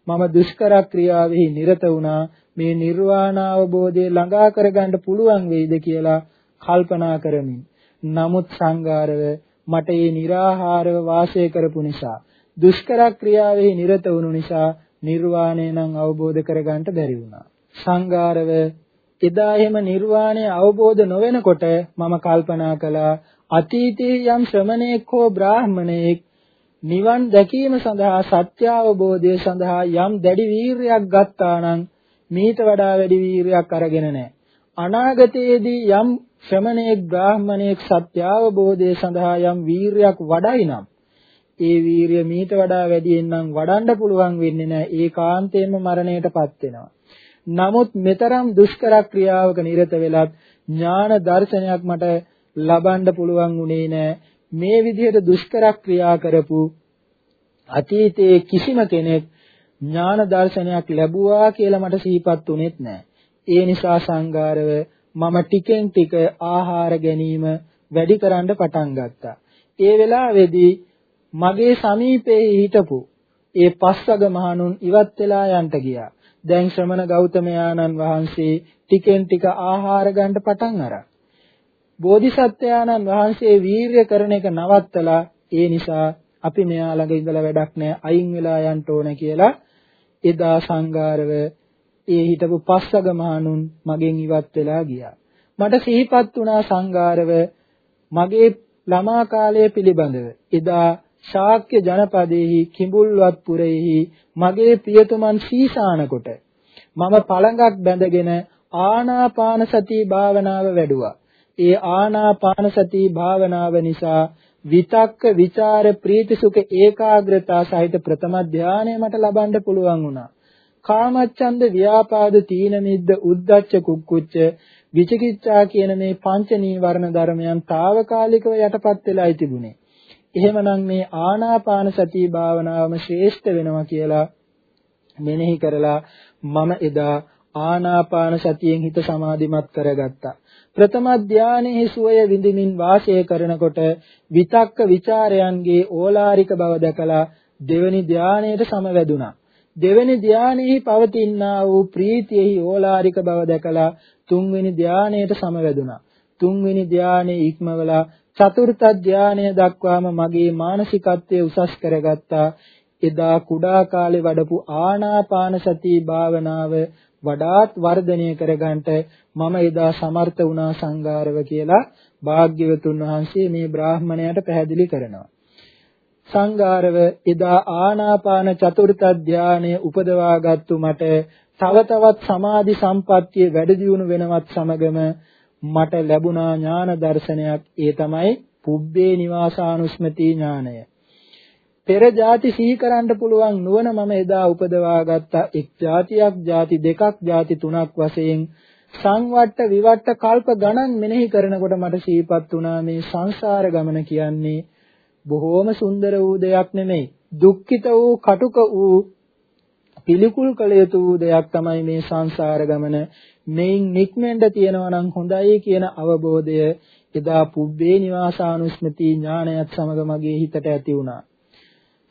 මම දුෂ්කර ක්‍රියාවෙහි නිරත වුණා. මේ නිර්වාණ අවබෝධය ළඟා කරගන්න පුළුවන් වෙයිද කියලා කල්පනා කරමින්. නමුත් සංගාරව මට මේ निराහාරව වාසය කරපු නිසා දුෂ්කර ක්‍රියාවෙහි නිරත වුණු නිසා නිර්වාණය නම් අවබෝධ කරගන්න බැරි වුණා. සංඝාරව එදා එහෙම නිර්වාණය අවබෝධ නොවෙනකොට මම කල්පනා කළා අතීතයේ යම් ශ්‍රමණේක් හෝ බ්‍රාහමණේක් නිවන් දැකීම සඳහා සත්‍ය අවබෝධය සඳහා යම් දැඩි වීරියක් ගත්තා නම් මීට වඩා වැඩි වීරියක් අරගෙන නැහැ. අනාගතයේදී යම් ශ්‍රමණේක් බ්‍රාහමණේක් සත්‍ය අවබෝධය සඳහා යම් වීරියක් වඩයි නම් ඒ වීරිය මීට වඩා වැඩියෙන් නම් වඩන්න පුළුවන් වෙන්නේ නැහැ. ඒකාන්තයෙන්ම මරණයටපත් වෙනවා. නමුත් මෙතරම් දුෂ්කර ක්‍රියාවක නිරත වෙලත් ඥාන දර්ශනයක් මට ලබන්න පුළුවන් උනේ නැහැ. මේ විදිහට දුෂ්කර ක්‍රියා කරපු අතීතයේ කිසිම කෙනෙක් ඥාන දර්ශනයක් ලැබුවා කියලා මට සිහිපත් උනේත් නැහැ. ඒ නිසා සංඝාරව මම ටිකෙන් ටික ආහාර ගැනීම වැඩි කරන්න පටන් ගත්තා. ඒ වෙලාවේදී මගේ සමීපයේ හිටපු ඒ පස්වග මහණුන් ඉවත් වෙලා යන්ට ගියා. දැන් ශ්‍රමණ ගෞතමයාණන් වහන්සේ ටිකෙන් ටික ආහාර ගන්න පටන් අරන්. බෝධිසත්වයාණන් වහන්සේ වීරිය කරන එක නවත්තලා ඒ නිසා අපි මෙයා ළඟ ඉඳලා වැඩක් නැහැ අයින් වෙලා යන්න ඕන කියලා එදා සංඝාරව ඒ හිටපු පස්වග මහණුන් මගෙන් ඉවත් වෙලා ගියා. මට සිහිපත් වුණා සංඝාරව මගේ ළමා කාලය පිළිබඳව. එදා ශාක්‍ය ජනපදයේහි කිඹුල්වත් පුරෙහි මගේ ප්‍රියතුමන් සීසාන කොට මම පළඟක් බැඳගෙන ආනාපාන සති භාවනාව වැඩුවා. ඒ ආනාපාන සති භාවනාව නිසා විතක්ක ਵਿਚාර ප්‍රීති සුඛ ඒකාග්‍රතා සහිත ප්‍රථම ධානය මට ලබන්න පුළුවන් වුණා. කාමච්ඡන්ද ව්‍යාපාද තීන මිද්ද උද්ධච්ච කුක්කුච්ච විචිකිච්ඡා කියන මේ පංච නීවරණ ධර්මයන් తాවකාලිකව යටපත් වෙලායි තිබුණේ. එහෙමනම් මේ ආනාපාන සතිය භාවනාවම ශ්‍රේෂ්ඨ වෙනවා කියලා මෙනෙහි කරලා මම එදා ආනාපාන සතියෙන් හිත සමාධිමත් කරගත්තා. ප්‍රථම ධානයේ සුවය විඳින්මින් වාසය කරනකොට විතක්ක ਵਿਚාරයන්ගේ ඕලාරික බව දැකලා දෙවනි ධානයට සමවැදුණා. දෙවැනි ධානයේහි පවතිනා වූ ප්‍රීතියෙහි ඕලාරික බව දැකලා තුන්වෙනි ධානයට සමවැදුණා. තුන්වෙනි ධානයේ ඉක්මවලා චතුර්ථ ධානය දක්වාම මගේ මානසිකත්වය උසස් කරගත්තා. එදා කුඩා කාලේ වඩපු ආනාපාන සති භාවනාව වඩාත් වර්ධනය කරගන්නට මම එදා සමර්ථ වුණා සංඝාරව කියලා භාග්‍යවතුන් වහන්සේ මේ බ්‍රාහ්මණයට පැහැදිලි කරනවා. සංඝාරව එදා ආනාපාන චතුර්ථ ධානය උපදවාගත්තු මට තව තවත් සමාධි සම්පත්තිය වැඩි දියුණු වෙනවත් සමගම මට ලැබුණා ඥාන දර්ශනයක් ඒ තමයි පුබ්බේ නිවාසානුස්මති ඥානය. පෙර જાති සිහි කරන්න පුළුවන් නුවණ මම එදා උපදවා ගත්තා. එක් જાතියක් જાති දෙකක් જાති තුනක් වශයෙන් සංවට්ට විවට්ට කල්ප ගණන් මෙනෙහි කරනකොට මට සිහිපත් වුණා මේ සංසාර ගමන කියන්නේ බොහෝම සුන්දර වූ දෙයක් නෙමෙයි. දුක්ඛිත වූ කටුක වූ පිළිකුල් කළ යුතු වූ දෙයක් තමයි මේ සංසාර ගමන. මේන් නික්මෙන්න තියනවා නම් හොඳයි කියන අවබෝධය එදා පුබ්බේ නිවාසානුස්මති ඥානයත් සමග මගේ හිතට ඇති වුණා.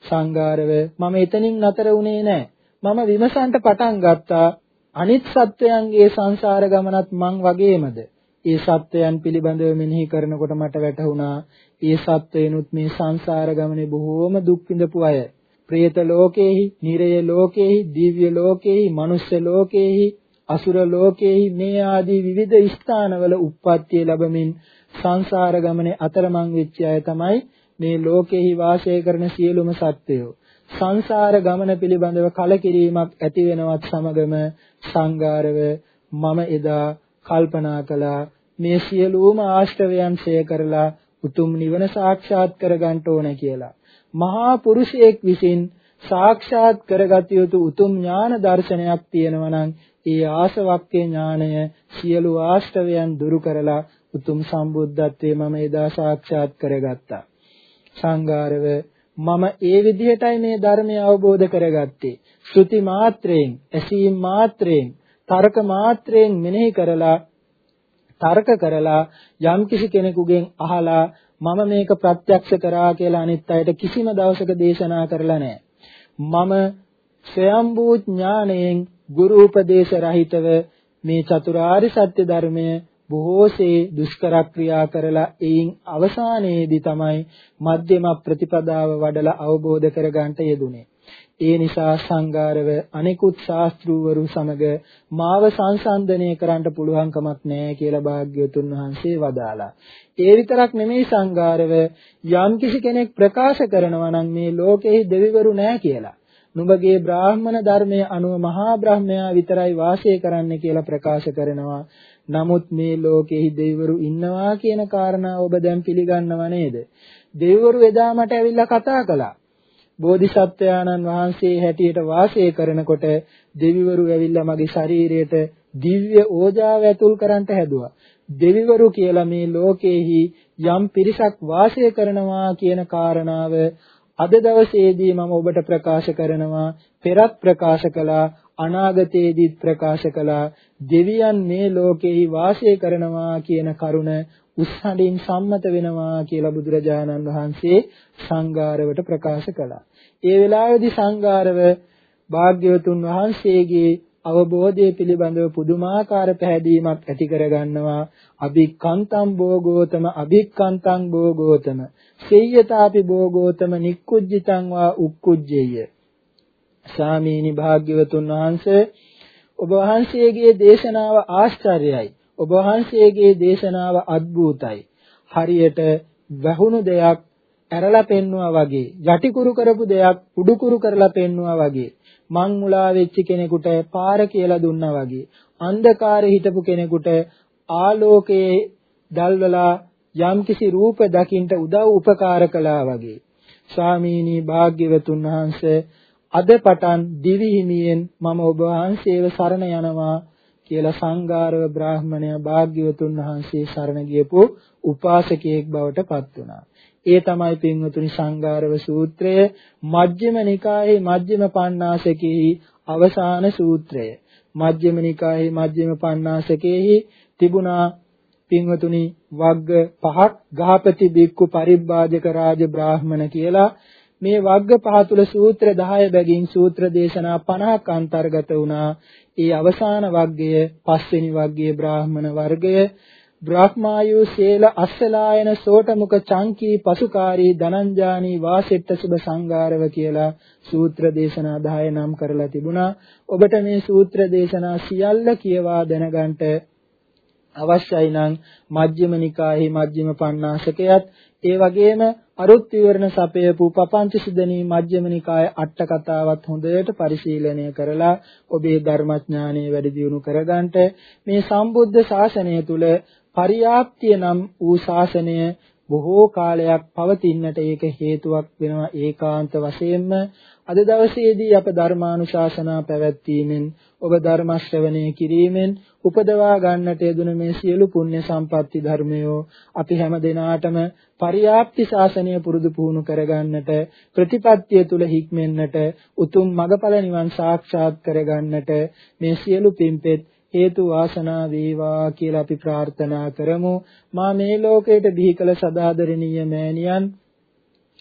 සංගාරව මම එතනින් නතර වුණේ නැහැ. මම විමසන්ට පටන් ගත්තා අනිත් සත්වයන්ගේ සංසාර ගමනත් මං වගේමද? ඒ සත්වයන් පිළිබඳව මෙනෙහි කරනකොට මට වැටහුණා ඒ සත්වයනුත් මේ සංසාර ගමනේ බොහෝම දුක් විඳපු අය. പ്രേත ලෝකේහි, නිරය ලෝකේහි, දිව්‍ය ලෝකේහි, මනුෂ්‍ය ලෝකේහි, අසුර ලෝකේහි මේ ආදී විවිධ ස්ථානවල උප්පත්තිය ලැබමින් සංසාර ගමනේ අතරමං වෙච්ච අය තමයි මේ ලෝකෙහි වාසය කරන සියලුම සත්වයෝ සංසාර ගමන පිළිබඳව කලකිරීමක් ඇති වෙනවත් සමගම සංගාරව මම එදා කල්පනා කළා මේ සියලුම ආශ්‍රවයන් ඡය කරලා උතුම් නිවන සාක්ෂාත් කරගන්න ඕන කියලා. මහා පුරුෂයෙක් විසින් සාක්ෂාත් කරගත යුතු උතුම් ඥාන දර්ශනයක් තියෙනවා නම් ඒ ආසවක්කේ ඥාණය සියලු ආශ්‍රවයන් දුරු කරලා උතුම් සම්බුද්ධත්වයේ මම එදා සාක්ෂාත් කරගත්තා. සංඝාරව මම ඒ විදිහටයි මේ ධර්මය අවබෝධ කරගත්තේ. ශ්‍රුති මාත්‍රයෙන්, ඇසීම් මාත්‍රයෙන්, තර්ක මාත්‍රයෙන් මෙනෙහි කරලා තර්ක කරලා යම් කිසි කෙනෙකුගෙන් අහලා මම මේක ප්‍රත්‍යක්ෂ කරා කියලා අනිත් අයට කිසිම දවසක දේශනා කරලා නැහැ. මම ස්වයම්බූ ඥාණයෙන් ගුරු උපදේශ රහිතව මේ චතුරාර්ය සත්‍ය ධර්මය බොහෝසේ දුෂ්කර ක්‍රියා කරලා එයින් අවසානයේදී තමයි මධ්‍යම ප්‍රතිපදාව වඩලා අවබෝධ කරගන්නට යෙදුනේ. ඒ නිසා සංඝාරව අනිකුත් ශාස්ත්‍රූවරු සමග මාව සංසන්දනය කරන්න පුළුවන්කමක් නැහැ කියලා භාග්‍යවතුන් වහන්සේ වදාලා. ඒ විතරක් නෙමෙයි සංඝාරව යම්කිසි කෙනෙක් ප්‍රකාශ කරනවා නම් මේ ලෝකෙහි දෙවිවරු නැහැ කියලා. නුඹගේ බ්‍රාහ්මණ ධර්මයේ අනුව මහා බ්‍රහ්මයා විතරයි වාසය කරන්න කියලා ප්‍රකාශ කරනවා. නමුත් මේ ලෝකෙහි දෙවිවරු ඉන්නවා කියන කාරණාව ඔබ දැන් පිළිගන්නව නේද? දෙවිවරු එදා මට ඇවිල්ලා කතා කළා. බෝධිසත්වයාණන් වහන්සේ හැටියට වාසය කරනකොට දෙවිවරු ඇවිල්ලා මගේ ශරීරයට දිව්‍ය ඕජාව ඇතුල් කරන්නට හැදුවා. දෙවිවරු කියලා මේ ලෝකේහි යම් පිරිසක් වාසය කරනවා කියන කාරණාව අද දවසේදී මම ඔබට ප්‍රකාශ කරනවා පෙරත් ප්‍රකාශ කළා අනාගතයේදීත් ප්‍රකාශ කළා දෙවියන් මේ ලෝකෙහි වාසය කරනවා කියන කරුණ උස්සහඬින් සම්මත වෙනවා කියලා බුදුරජාණන් වහන්සේ සංඝාරවට ප්‍රකාශ කළා. ඒ වෙලාවේදී සංඝාරව භාග්‍යවතුන් වහන්සේගේ අවබෝධය පිළිබඳව පුදුමාකාර පැහැදීමක් ඇති කරගන්නවා. අභික්කන්තං භෝගෝතම අභික්කන්තං භෝගෝතම. සෙය්‍යතාපි භෝගෝතම නික්කුජ්ජිතං වා උක්කුජ්ජේය. සාමීනි භාග්‍යවතුන් වහන්සේ ඔබ වහන්සේගේ දේශනාව ආශ්චර්යයි ඔබ වහන්සේගේ දේශනාව අద్භූතයි. හරියට වැහුණු දෙයක් ඇරලා පෙන්නවා වගේ, යටිකුරු කරපු දෙයක් උඩුකුරු කරලා පෙන්නවා වගේ, මං මුලා වෙච්ච කෙනෙකුට පාර කියලා දුන්නා වගේ, අන්ධකාරේ හිටපු කෙනෙකුට ආලෝකයේ දැල්වලා යම්කිසි රූප දකින්ට උදව් උපකාර කළා වගේ. ස්වාමීනි භාග්‍යවතුන් වහන්සේ අද පටන් දිවි හිමියෙන් මම ඔබ වහන්සේව සරණ යනවා කියලා සංඝාරව බ්‍රාහ්මණය භාග්‍යවතුන් වහන්සේ සරණ ගියපු උපාසකයෙක් බවට පත් වුණා. ඒ තමයි පින්වතුනි සංඝාරව සූත්‍රය මජ්ක්‍ධිම නිකායේ මජ්ක්‍ධිම පඤ්ඤාසකෙහි අවසාන සූත්‍රය. මජ්ක්‍ධිම නිකායේ මජ්ක්‍ධිම පඤ්ඤාසකෙහි තිබුණා පින්වතුනි වග්ග පහක් ගහපති බික්කු පරිබ්බාජක රාජ බ්‍රාහ්මණ කියලා මේ වග්ග පහ තුල සූත්‍ර 10 බැගින් සූත්‍ර දේශනා 50ක් අන්තර්ගත වුණා. ඒ අවසාන වග්ගය පස්වෙනි වග්ගයේ බ්‍රාහ්මණ වර්ගය බ්‍රහ්මායු සේල අස්සලායන සෝටමුක චංකී පසුකාරී ධනංජානී වාසෙට්ට සුබ සංගාරව කියලා සූත්‍ර දේශනා 10 නම් කරලා තිබුණා. ඔබට මේ සූත්‍ර දේශනා සියල්ල කියවා දැනගන්නට අවශ්‍යයි නම් මජ්ක්‍ධිම නිකායේ මජ්ක්‍ධිම පඤ්ඤාසකයත් ඒ වගේම අරුත් විවරණ සපයපු පපංච සිදනී මජ්ක්‍ධිම නිකායේ අට කතාවත් හොඳට පරිශීලනය කරලා ඔබේ ධර්මඥානය වැඩි දියුණු කරගන්නට මේ සම්බුද්ධ ශාසනය තුල පරියාප්තිය නම් වූ ශාසනය බොහෝ කාලයක් පවතින්නට ඒක හේතුවක් වෙනවා ඒකාන්ත වශයෙන්ම. අද දවසේදී අප ධර්මානුශාසනා පැවැත්වීමෙන් ඔබ ධර්ම ශ්‍රවණය කිරීමෙන් උපදවා ගන්නට යෙදුන මේ සියලු පුණ්‍ය සම්පatti ධර්මයෝ අපි හැම දිනාටම පරියාප්ති ශාසනය පුරුදු පුහුණු කරගන්නට ප්‍රතිපත්තිය තුල හික්මෙන්නට උතුම් මගඵල නිවන් සාක්ෂාත් කරගන්නට මේ සියලු පින්පෙත් හේතු වාසනා වේවා කියලා අපි ප්‍රාර්ථනා කරමු. මා මේ ලෝකයට බිහි කළ සදාදරණීය මෑණියන්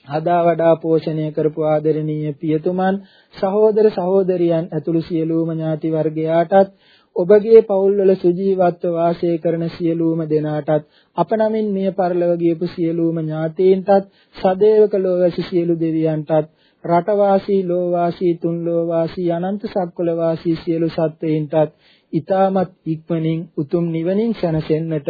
හදා වඩා පෝෂණය කරපු ආදරණීය පියතුමන් සහෝදර සහෝදරියන් ඇතුළු සියලුම ඥාති වර්ගයාටත් ඔබගේ පවුල්වල සුජීවත්ව වාසය කරන සියලුම දෙනාටත් අප නමින් මිය පරලව ගියපු සියලුම ඥාතීන්ටත් සදේවක ලෝවැසි සියලු දෙවියන්ටත් රටවාසී ලෝවාසී තුන් ලෝවාසී අනන්ත සක්වල වාසී සියලු සත්වයින්ටත් ඊ타මත් ඉක්මනින් උතුම් නිවනින් සැනසෙන්නට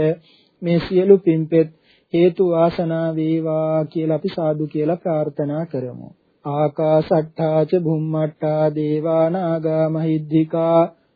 මේ සියලු පින්පෙත් හේතු වාසනා වේවා කියලා අපි සාදු කියලා ප්‍රාර්ථනා කරමු. ආකාසට්ටා ච භුම්මට්ටා දේවා නාග මහිද්దికා